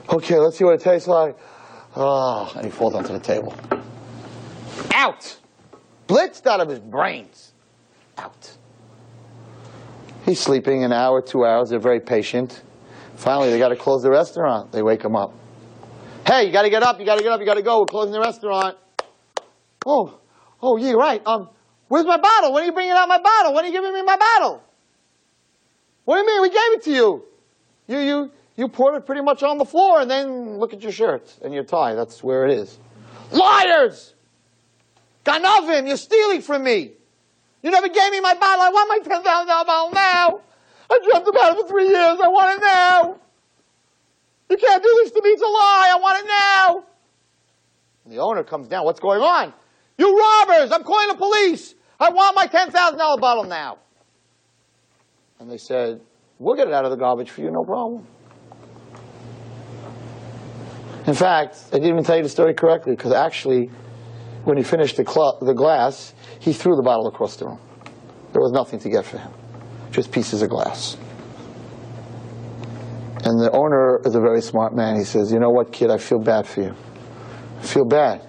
S2: okay, let's see what it tastes like. Oh, and he falls onto the table. Out! Blitzed out of his brains. Out. He's sleeping an hour, two hours. They're very patient. Finally, they got to close the restaurant. They wake him up. Hey, you got to get up. You got to get up. You got to go. We're closing the restaurant. Oh, oh, yeah, right. Um, where's my bottle? When are you bringing out my bottle? When are you giving me my bottle? What do you mean? We gave it to you. You, you, you poured it pretty much on the floor, and then look at your shirt and your tie. That's where it is. Liars! Ganavim, you're stealing from me. You never gave me my bottle. I want my ten thousand dollar bottle now. I dreamt about it for three years. I want it now. You can't do this to me. It's a lie. I want it now. And the owner comes down. What's going on? You robbers! I'm calling the police. I want my ten thousand dollar bottle now. And they said, We'll get it out of the garbage for you, no problem. In fact, I didn't even tell you the story correctly because actually, when he finished the, the glass, he threw the bottle across the room. There was nothing to get for him, just pieces of glass. And the owner is a very smart man. He says, You know what, kid, I feel bad for you. I feel bad.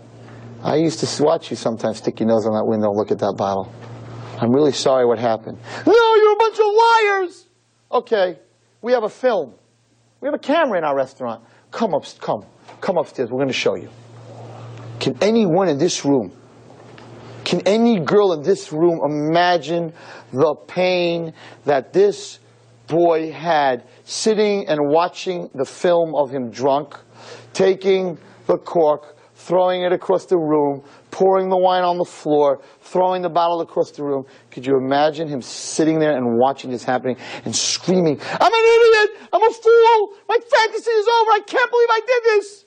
S2: I used to watch you sometimes stick your nose on that window and look at that bottle. I'm really sorry what happened. No, you're a bunch of liars! Okay, we have a film. We have a camera in our restaurant. Come up, come, come upstairs. We're going to show you. Can anyone in this room, can any girl in this room imagine the pain that this boy had sitting and watching the film of him drunk, taking the cork, throwing it across the room, pouring the wine on the floor, throwing the bottle across the room. Could you imagine him sitting there and watching this happening and screaming, I'm an idiot! I'm a fool! My fantasy is over! I can't believe I did this!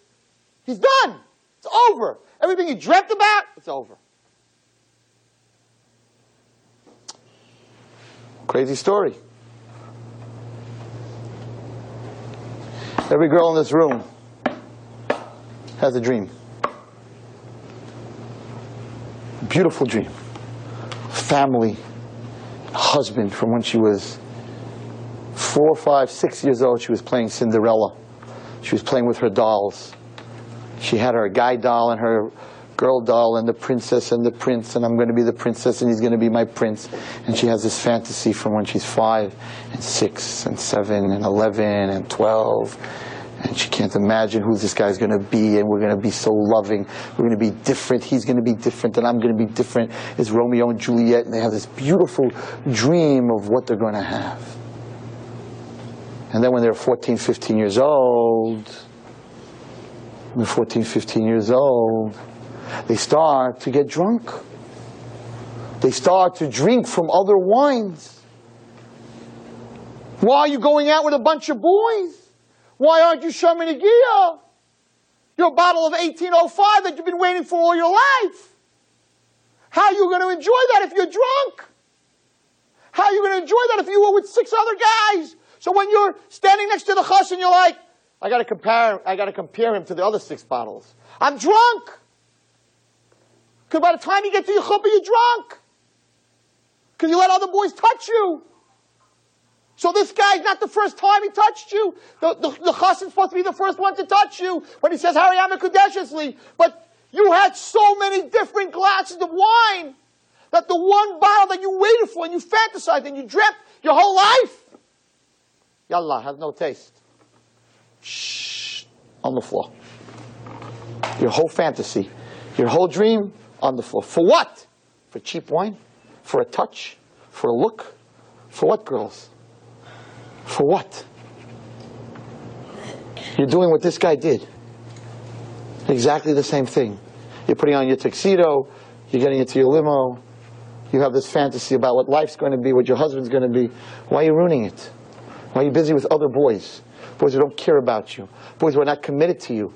S2: He's done! It's over! Everything he dreamt about, it's over. Crazy story. Every girl in this room has a dream. Beautiful dream. Family, husband from when she was four, five, six years old. She was playing Cinderella. She was playing with her dolls. She had her guy doll and her girl doll and the princess and the prince and I'm going to be the princess and he's going to be my prince. And she has this fantasy from when she's five and six and seven and 11 and 12 and she can't imagine who this guy's going to be and we're going to be so loving. We're going to be different. He's going to be different and i'm going to be different. It's romeo and juliet and they have this beautiful dream of what they're going to have. And then when they're 14 15 years old when they're 14 15 years old they start to get drunk they start to drink from other wines why are you going out with a bunch of boys why aren't you Shomer Negiah? Your bottle of 1805 that you've been waiting for all your life. How are you going to enjoy that if you're drunk? How are you going to enjoy that if you were with six other guys? So when you're standing next to the chassan, and you're like, I got to compare, I got to compare him to the other six bottles. I'm drunk. Because by the time you get to your chuppah, you're drunk. Because you let other boys touch you. So this guy's not the first time he touched you. The, the, the chassan's supposed to be the first one to touch you when he says Hariyat Mekudeshesli. But you had so many different glasses of wine that the one bottle that you waited for and you fantasized and you dreamt your whole life Yallah, has no taste. Shh, on the floor. Your whole fantasy, your whole dream on the floor. For what? For cheap wine? For a touch? For a look? For what, girls? For what? You're doing what this guy did. Exactly the same thing. You're putting on your tuxedo, you're getting into your limo, you have this fantasy about what life's going to be, what your husband's going to be. Why are you ruining it? Why are you busy with other boys? Boys who don't care about you. Boys who are not committed to you.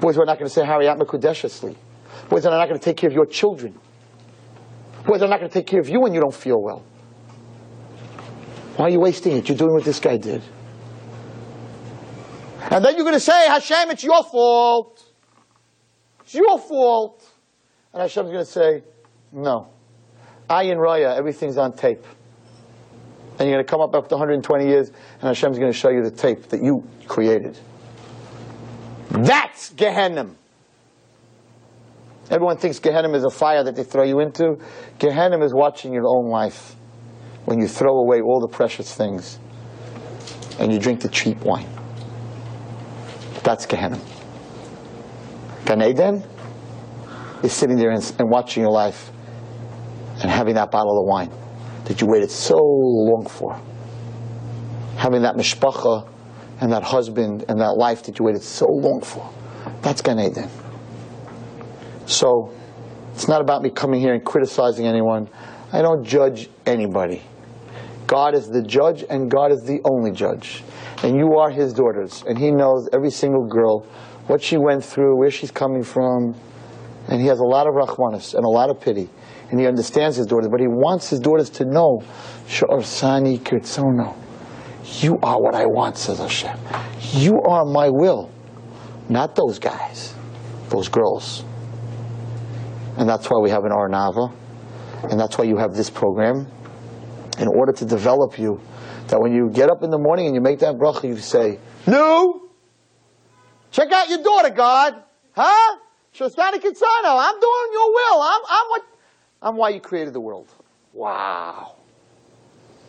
S2: Boys who are not going to say Hariyat Mekudeshesli. Boys that are not going to take care of your children. whether that are not going to take care of you when you don't feel well. Why are you wasting it? You're doing what this guy did. And then you're going to say, Hashem, it's your fault. It's your fault. And Hashem's going to say, no. Ayin Raya, everything's on tape. And you're going to come up after 120 years, and Hashem's going to show you the tape that you created. That's Gehenna. Everyone thinks Gehenna is a fire that they throw you into. Gehenna is watching your own life when you throw away all the precious things and you drink the cheap wine. That's Gehenna. Gan Eden is sitting there and, and watching your life and having that bottle of wine that you waited so long for. Having that mishpacha and that husband and that life that you waited so long for. That's Gan Eden. So it's not about me coming here and criticizing anyone. I don't judge anybody. God is the judge and God is the only judge. And you are his daughters. And he knows every single girl, what she went through, where she's coming from. And he has a lot of rachmanis and a lot of pity. And he understands his daughters, but he wants his daughters to know, Sha'asani kirtzono. You are what I want, says Hashem. You are my will. Not those guys, those girls. And that's why we have an Arnava. And that's why you have this program. In order to develop you, that when you get up in the morning and you make that bracha, you say, No! Check out your daughter, God! Huh? Sha'asani Kirtzono, I'm doing your will. I'm, I'm what I'm why you created the world. Wow.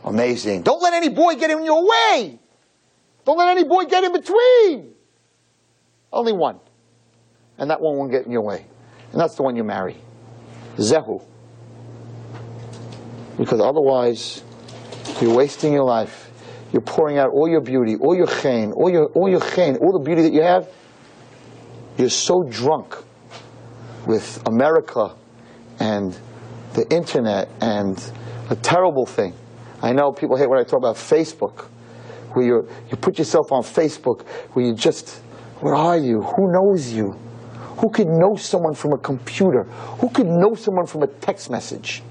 S2: Amazing. Don't let any boy get in your way. Don't let any boy get in between. Only one. And that one won't get in your way. And that's the one you marry. Zehu. Because otherwise, you're wasting your life. You're pouring out all your beauty, all your chen, all your, all your chen, all the beauty that you have. You're so drunk with America and the internet and a terrible thing. I know people hate when I talk about Facebook, where you you put yourself on Facebook, where you just, where are you? Who knows you? Who could know someone from a computer? Who could know someone from a text message?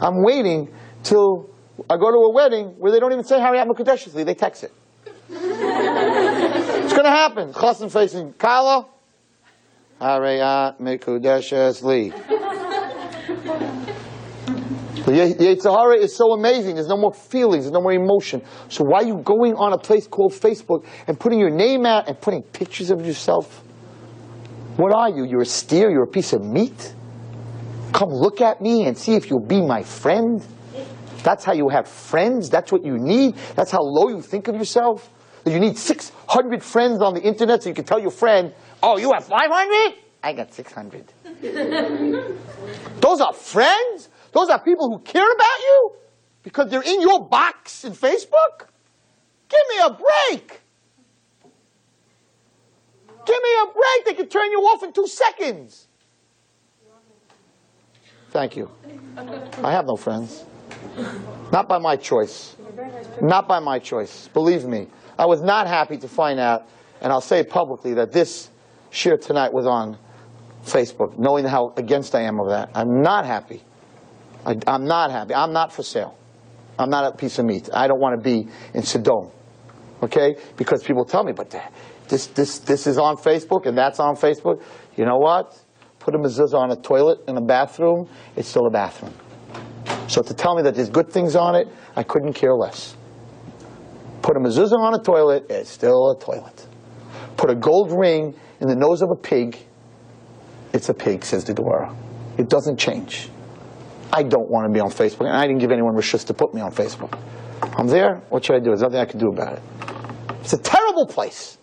S2: I'm waiting till I go to a wedding where they don't even say Hariyat Mekudeshesli, they text it. it's going to happen. Chassan facing Kala, Hariyat Mekudeshesli. The Yetzer Hara is so amazing. There's no more feelings. There's no more emotion. So why are you going on a place called Facebook and putting your name out and putting pictures of yourself? What are you? You're a steer? You're a piece of meat? Come look at me and see if you'll be my friend? That's how you have friends? That's what you need? That's how low you think of yourself? That you need 600 friends on the internet so you can tell your friend, oh, you have 500? I got 600. Those are friends? Those are people who care about you because they're in your box in Facebook? Give me a break. Give me a break. They can turn you off in two seconds. Thank you. I have no friends. Not by my choice. Not by my choice. Believe me. I was not happy to find out, and I'll say publicly, that this share tonight was on Facebook, knowing how against I am of that. I'm not happy. I, am not happy. I'm not for sale. I'm not a piece of meat. I don't want to be in Sodom. Okay? Because people tell me, but this, this, this is on Facebook and that's on Facebook. You know what? Put a mezuzah on a toilet in a bathroom, it's still a bathroom. So to tell me that there's good things on it, I couldn't care less. Put a mezuzah on a toilet, it's still a toilet. Put a gold ring in the nose of a pig, it's a pig, says the Gemara. It doesn't change. I don't want to be on Facebook, and I didn't give anyone rishus to put me on Facebook. I'm there. What should I do? There's nothing I can do about it. It's a terrible place.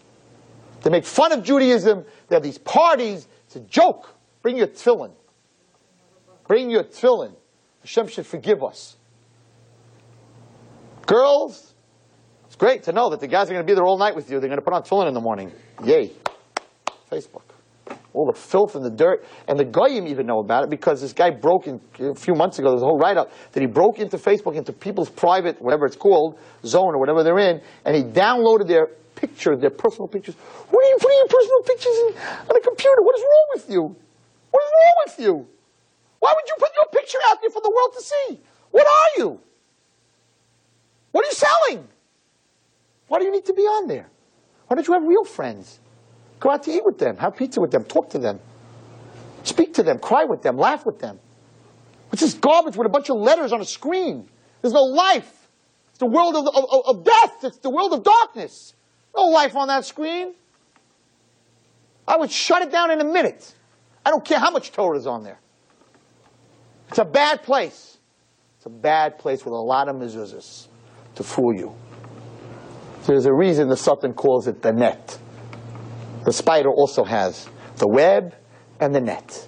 S2: They make fun of Judaism. They have these parties. It's a joke. Bring your tefillin. Bring your tefillin. Hashem should forgive us. Girls, it's great to know that the guys are going to be there all night with you. They're going to put on tefillin in the morning. Yay. Facebook. All the filth and the dirt. And the goyim even know about it because this guy broke in a few months ago. There's a whole write-up that he broke into Facebook, into people's private, whatever it's called, zone or whatever they're in, and he downloaded their pictures, their personal pictures. What are you putting your personal pictures in, on a computer? What is wrong with you? What is wrong with you? Why would you put your picture out there for the world to see? What are you? What are you selling? Why do you need to be on there? Why don't you have real friends? Go out to eat with them, have pizza with them, talk to them, speak to them, cry with them, laugh with them. What's this garbage with a bunch of letters on a screen? There's no life. It's the world of, of, of death. It's the world of darkness. No life on that screen. I would shut it down in a minute. I don't care how much Torah is on there. It's a bad place. It's a bad place with a lot of mezuzahs to fool you. There's a reason the Sultan calls it the net. The spider also has the web and the net.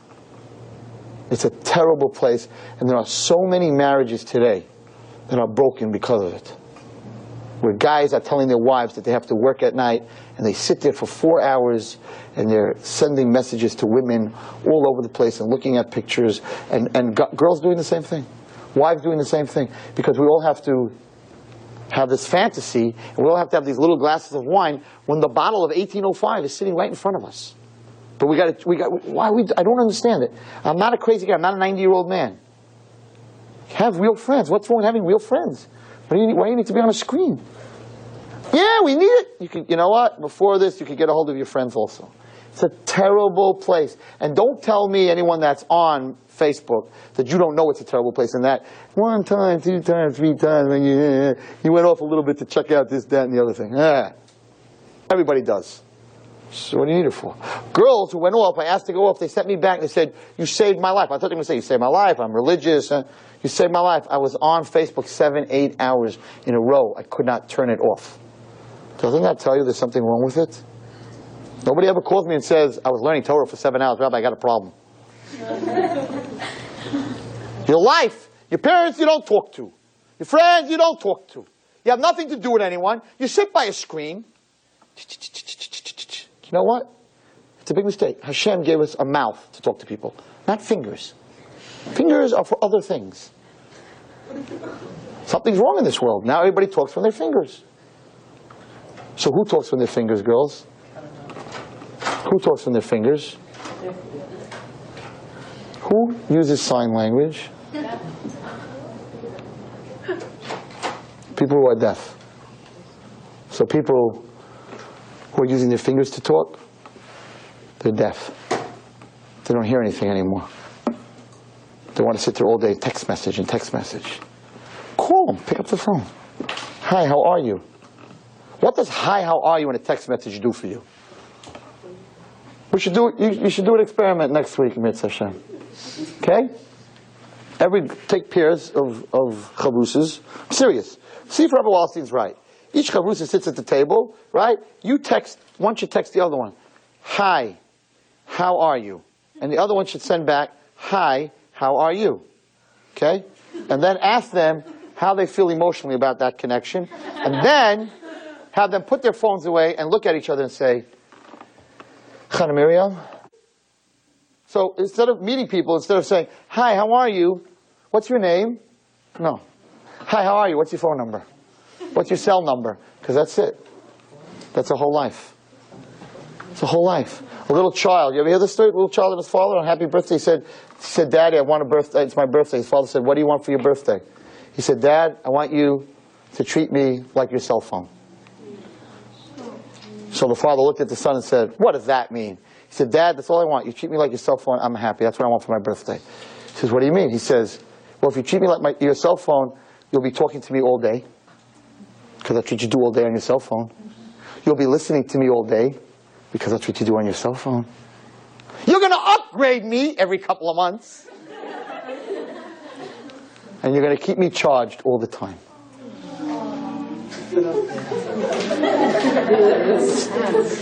S2: It's a terrible place, and there are so many marriages today that are broken because of it. Where guys are telling their wives that they have to work at night, and they sit there for four hours, and they're sending messages to women all over the place and looking at pictures, and, and gu- girls doing the same thing, wives doing the same thing, because we all have to have this fantasy, and we all have to have these little glasses of wine when the bottle of 1805 is sitting right in front of us. But we got we got, why we, I don't understand it. I'm not a crazy guy. I'm not a 90 year old man. Have real friends. What's wrong with having real friends? Why do you need, why do you need to be on a screen? Yeah, we need it. You can, you know what? Before this, you could get a hold of your friends also. It's a terrible place. And don't tell me anyone that's on Facebook that you don't know it's a terrible place and that one time, two times, three times when you you went off a little bit to check out this, that, and the other thing. Everybody does. So what do you need it for? Girls who went off, I asked to go off, they sent me back, they said, you saved my life. I thought they were going to say, you saved my life, I'm religious. You saved my life. I was on Facebook seven, eight hours in a row. I could not turn it off. Doesn't that tell you there's something wrong with it? Nobody ever calls me and says, I was learning Torah for seven hours. Rabbi, I got a problem. *laughs* your life, your parents you don't talk to, your friends you don't talk to. You have nothing to do with anyone. You sit by a screen. You know what? It's a big mistake. Hashem gave us a mouth to talk to people, not fingers. Fingers are for other things. Something's wrong in this world. Now everybody talks from their fingers. So who talks from their fingers, girls? Who talks from their fingers? Who uses sign language? People who are deaf. So people who are using their fingers to talk, they're deaf. They don't hear anything anymore. They want to sit there all day, text message and text message. Call them, pick up the phone. Hi, how are you? What does hi, how are you in a text message do for you? We should do you, you should do an experiment next week, Mitzvah Hashem. Okay? Every take pairs of, of chavrusas. I'm serious. See if Rabbi Wallerstein's right. Each chavrusa sits at the table, right? You text, one should text the other one, Hi, how are you? And the other one should send back, Hi, how are you? Okay? And then ask them how they feel emotionally about that connection. And then have them put their phones away and look at each other and say, Chana Miriam. So instead of meeting people, instead of saying, Hi, how are you? What's your name? No. Hi, how are you? What's your phone number? What's your cell number? Because that's it. That's a whole life. It's a whole life. A little child. You ever hear the story? A little child and his father on happy birthday he said, he said, Daddy, I want a birthday. It's my birthday. His father said, What do you want for your birthday? He said, Dad, I want you to treat me like your cell phone. So the father looked at the son and said, What does that mean? He said, Dad, that's all I want. You treat me like your cell phone, I'm happy. That's what I want for my birthday. He says, What do you mean? He says, Well, if you treat me like my, your cell phone, you'll be talking to me all day. Because that's what you do all day on your cell phone. You'll be listening to me all day. Because that's what you do on your cell phone. You're going to upgrade me every couple of months. and you're going to keep me charged all the time.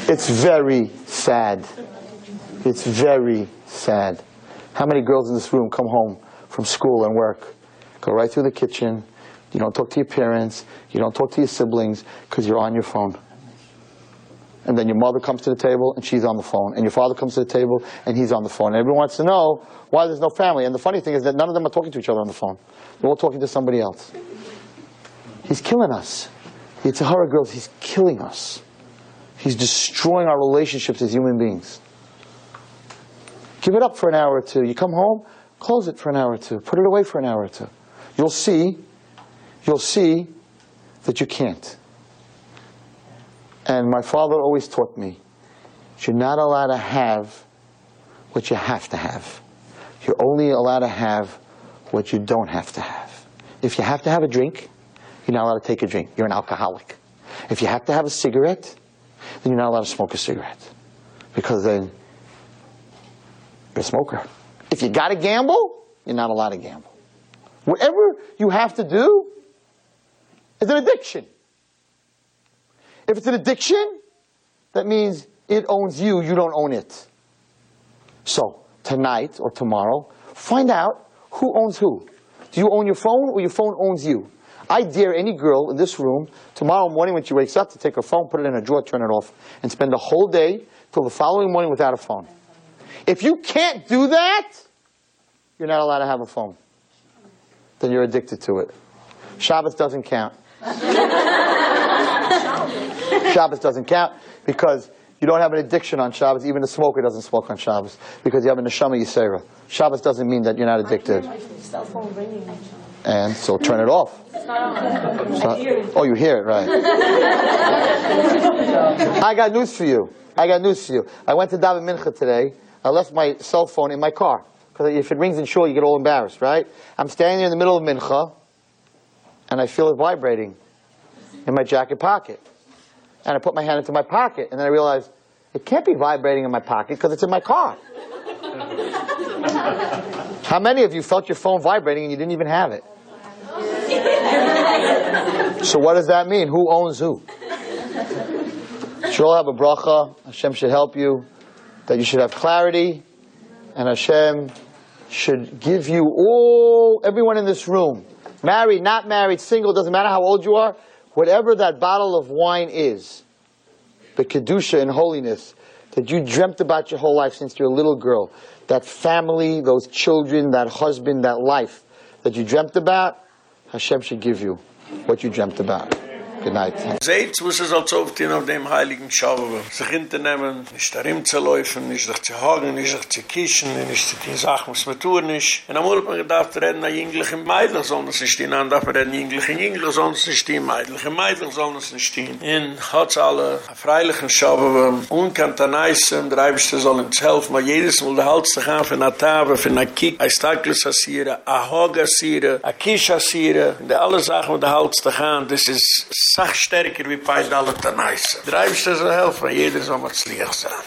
S2: It's very sad. It's very sad. How many girls in this room come home from school and work, go right through the kitchen, you don't talk to your parents, you don't talk to your siblings because you're on your phone. And then your mother comes to the table and she's on the phone. And your father comes to the table and he's on the phone. And everyone wants to know why there's no family. And the funny thing is that none of them are talking to each other on the phone. They're all talking to somebody else. He's killing us. It's a horror girls. He's killing us. He's destroying our relationships as human beings. Give it up for an hour or two. You come home, close it for an hour or two. Put it away for an hour or two. You'll see, you'll see that you can't. And my father always taught me, you're not allowed to have what you have to have. You're only allowed to have what you don't have to have. If you have to have a drink, you're not allowed to take a drink. You're an alcoholic. If you have to have a cigarette, then you're not allowed to smoke a cigarette. Because then you're a smoker. If you got to gamble, you're not allowed to gamble. Whatever you have to do is an addiction. If it's an addiction, that means it owns you, you don't own it. So, tonight or tomorrow, find out who owns who. Do you own your phone or your phone owns you? I dare any girl in this room tomorrow morning when she wakes up to take her phone, put it in a drawer, turn it off, and spend the whole day till the following morning without a phone. If you can't do that, you're not allowed to have a phone. Then you're addicted to it. Shabbos doesn't count. *laughs* Shabbos doesn't count because you don't have an addiction on Shabbos. Even a smoker doesn't smoke on Shabbos because you have a neshama yisera. Shabbos doesn't mean that you're not addicted.
S3: Cell phone ringing.
S2: And so turn it off.
S3: Not
S2: oh, you hear it, right. I got news for you. I got news for you. I went to daven Mincha today. I left my cell phone in my car. Because if it rings in shul, you get all embarrassed, right? I'm standing there in the middle of Mincha, and I feel it vibrating in my jacket pocket. And I put my hand into my pocket, and then I realize it can't be vibrating in my pocket because it's in my car. *laughs* How many of you felt your phone vibrating and you didn't even have it? So what does that mean? Who owns who? Should all have a bracha. Hashem should help you. That you should have clarity, and Hashem should give you all, everyone in this room, married, not married, single, doesn't matter how old you are, whatever that bottle of wine is, the kedusha and holiness that you dreamt about your whole life since you're a little girl, that family, those children, that husband, that life that you dreamt about, Hashem should give you what you dreamt about. Night.
S1: Seht, wo sie soll zauftien auf dem heiligen Schauwe. Sich hinternehmen, nicht darin zu laufen, nicht sich zu hagen, nicht sich zu kischen, nicht zu tun Sachen, was man tun nicht. Und hat man gedacht, reden nach jünglichen Meidlich sollen es nicht an darf man reden jünglichen Jünglich sollen es nicht stehen, Meidliche Meidlich sollen es nicht stehen. In hat's alle a freilichen Schauwe, unkannt an Eisen, der Eibischte soll uns helfen, weil jedes Mal der Hals zu gehen, für eine Tave, für eine Kik, ein Staklis assire, a Hog assire, a Kish assire, und alle Sachen mit der Hals zu gehen, das ist sach stärker wie Pai Dalet Tanaisa. Der Eibischte soll helfen, jeder mal zu lieg sein.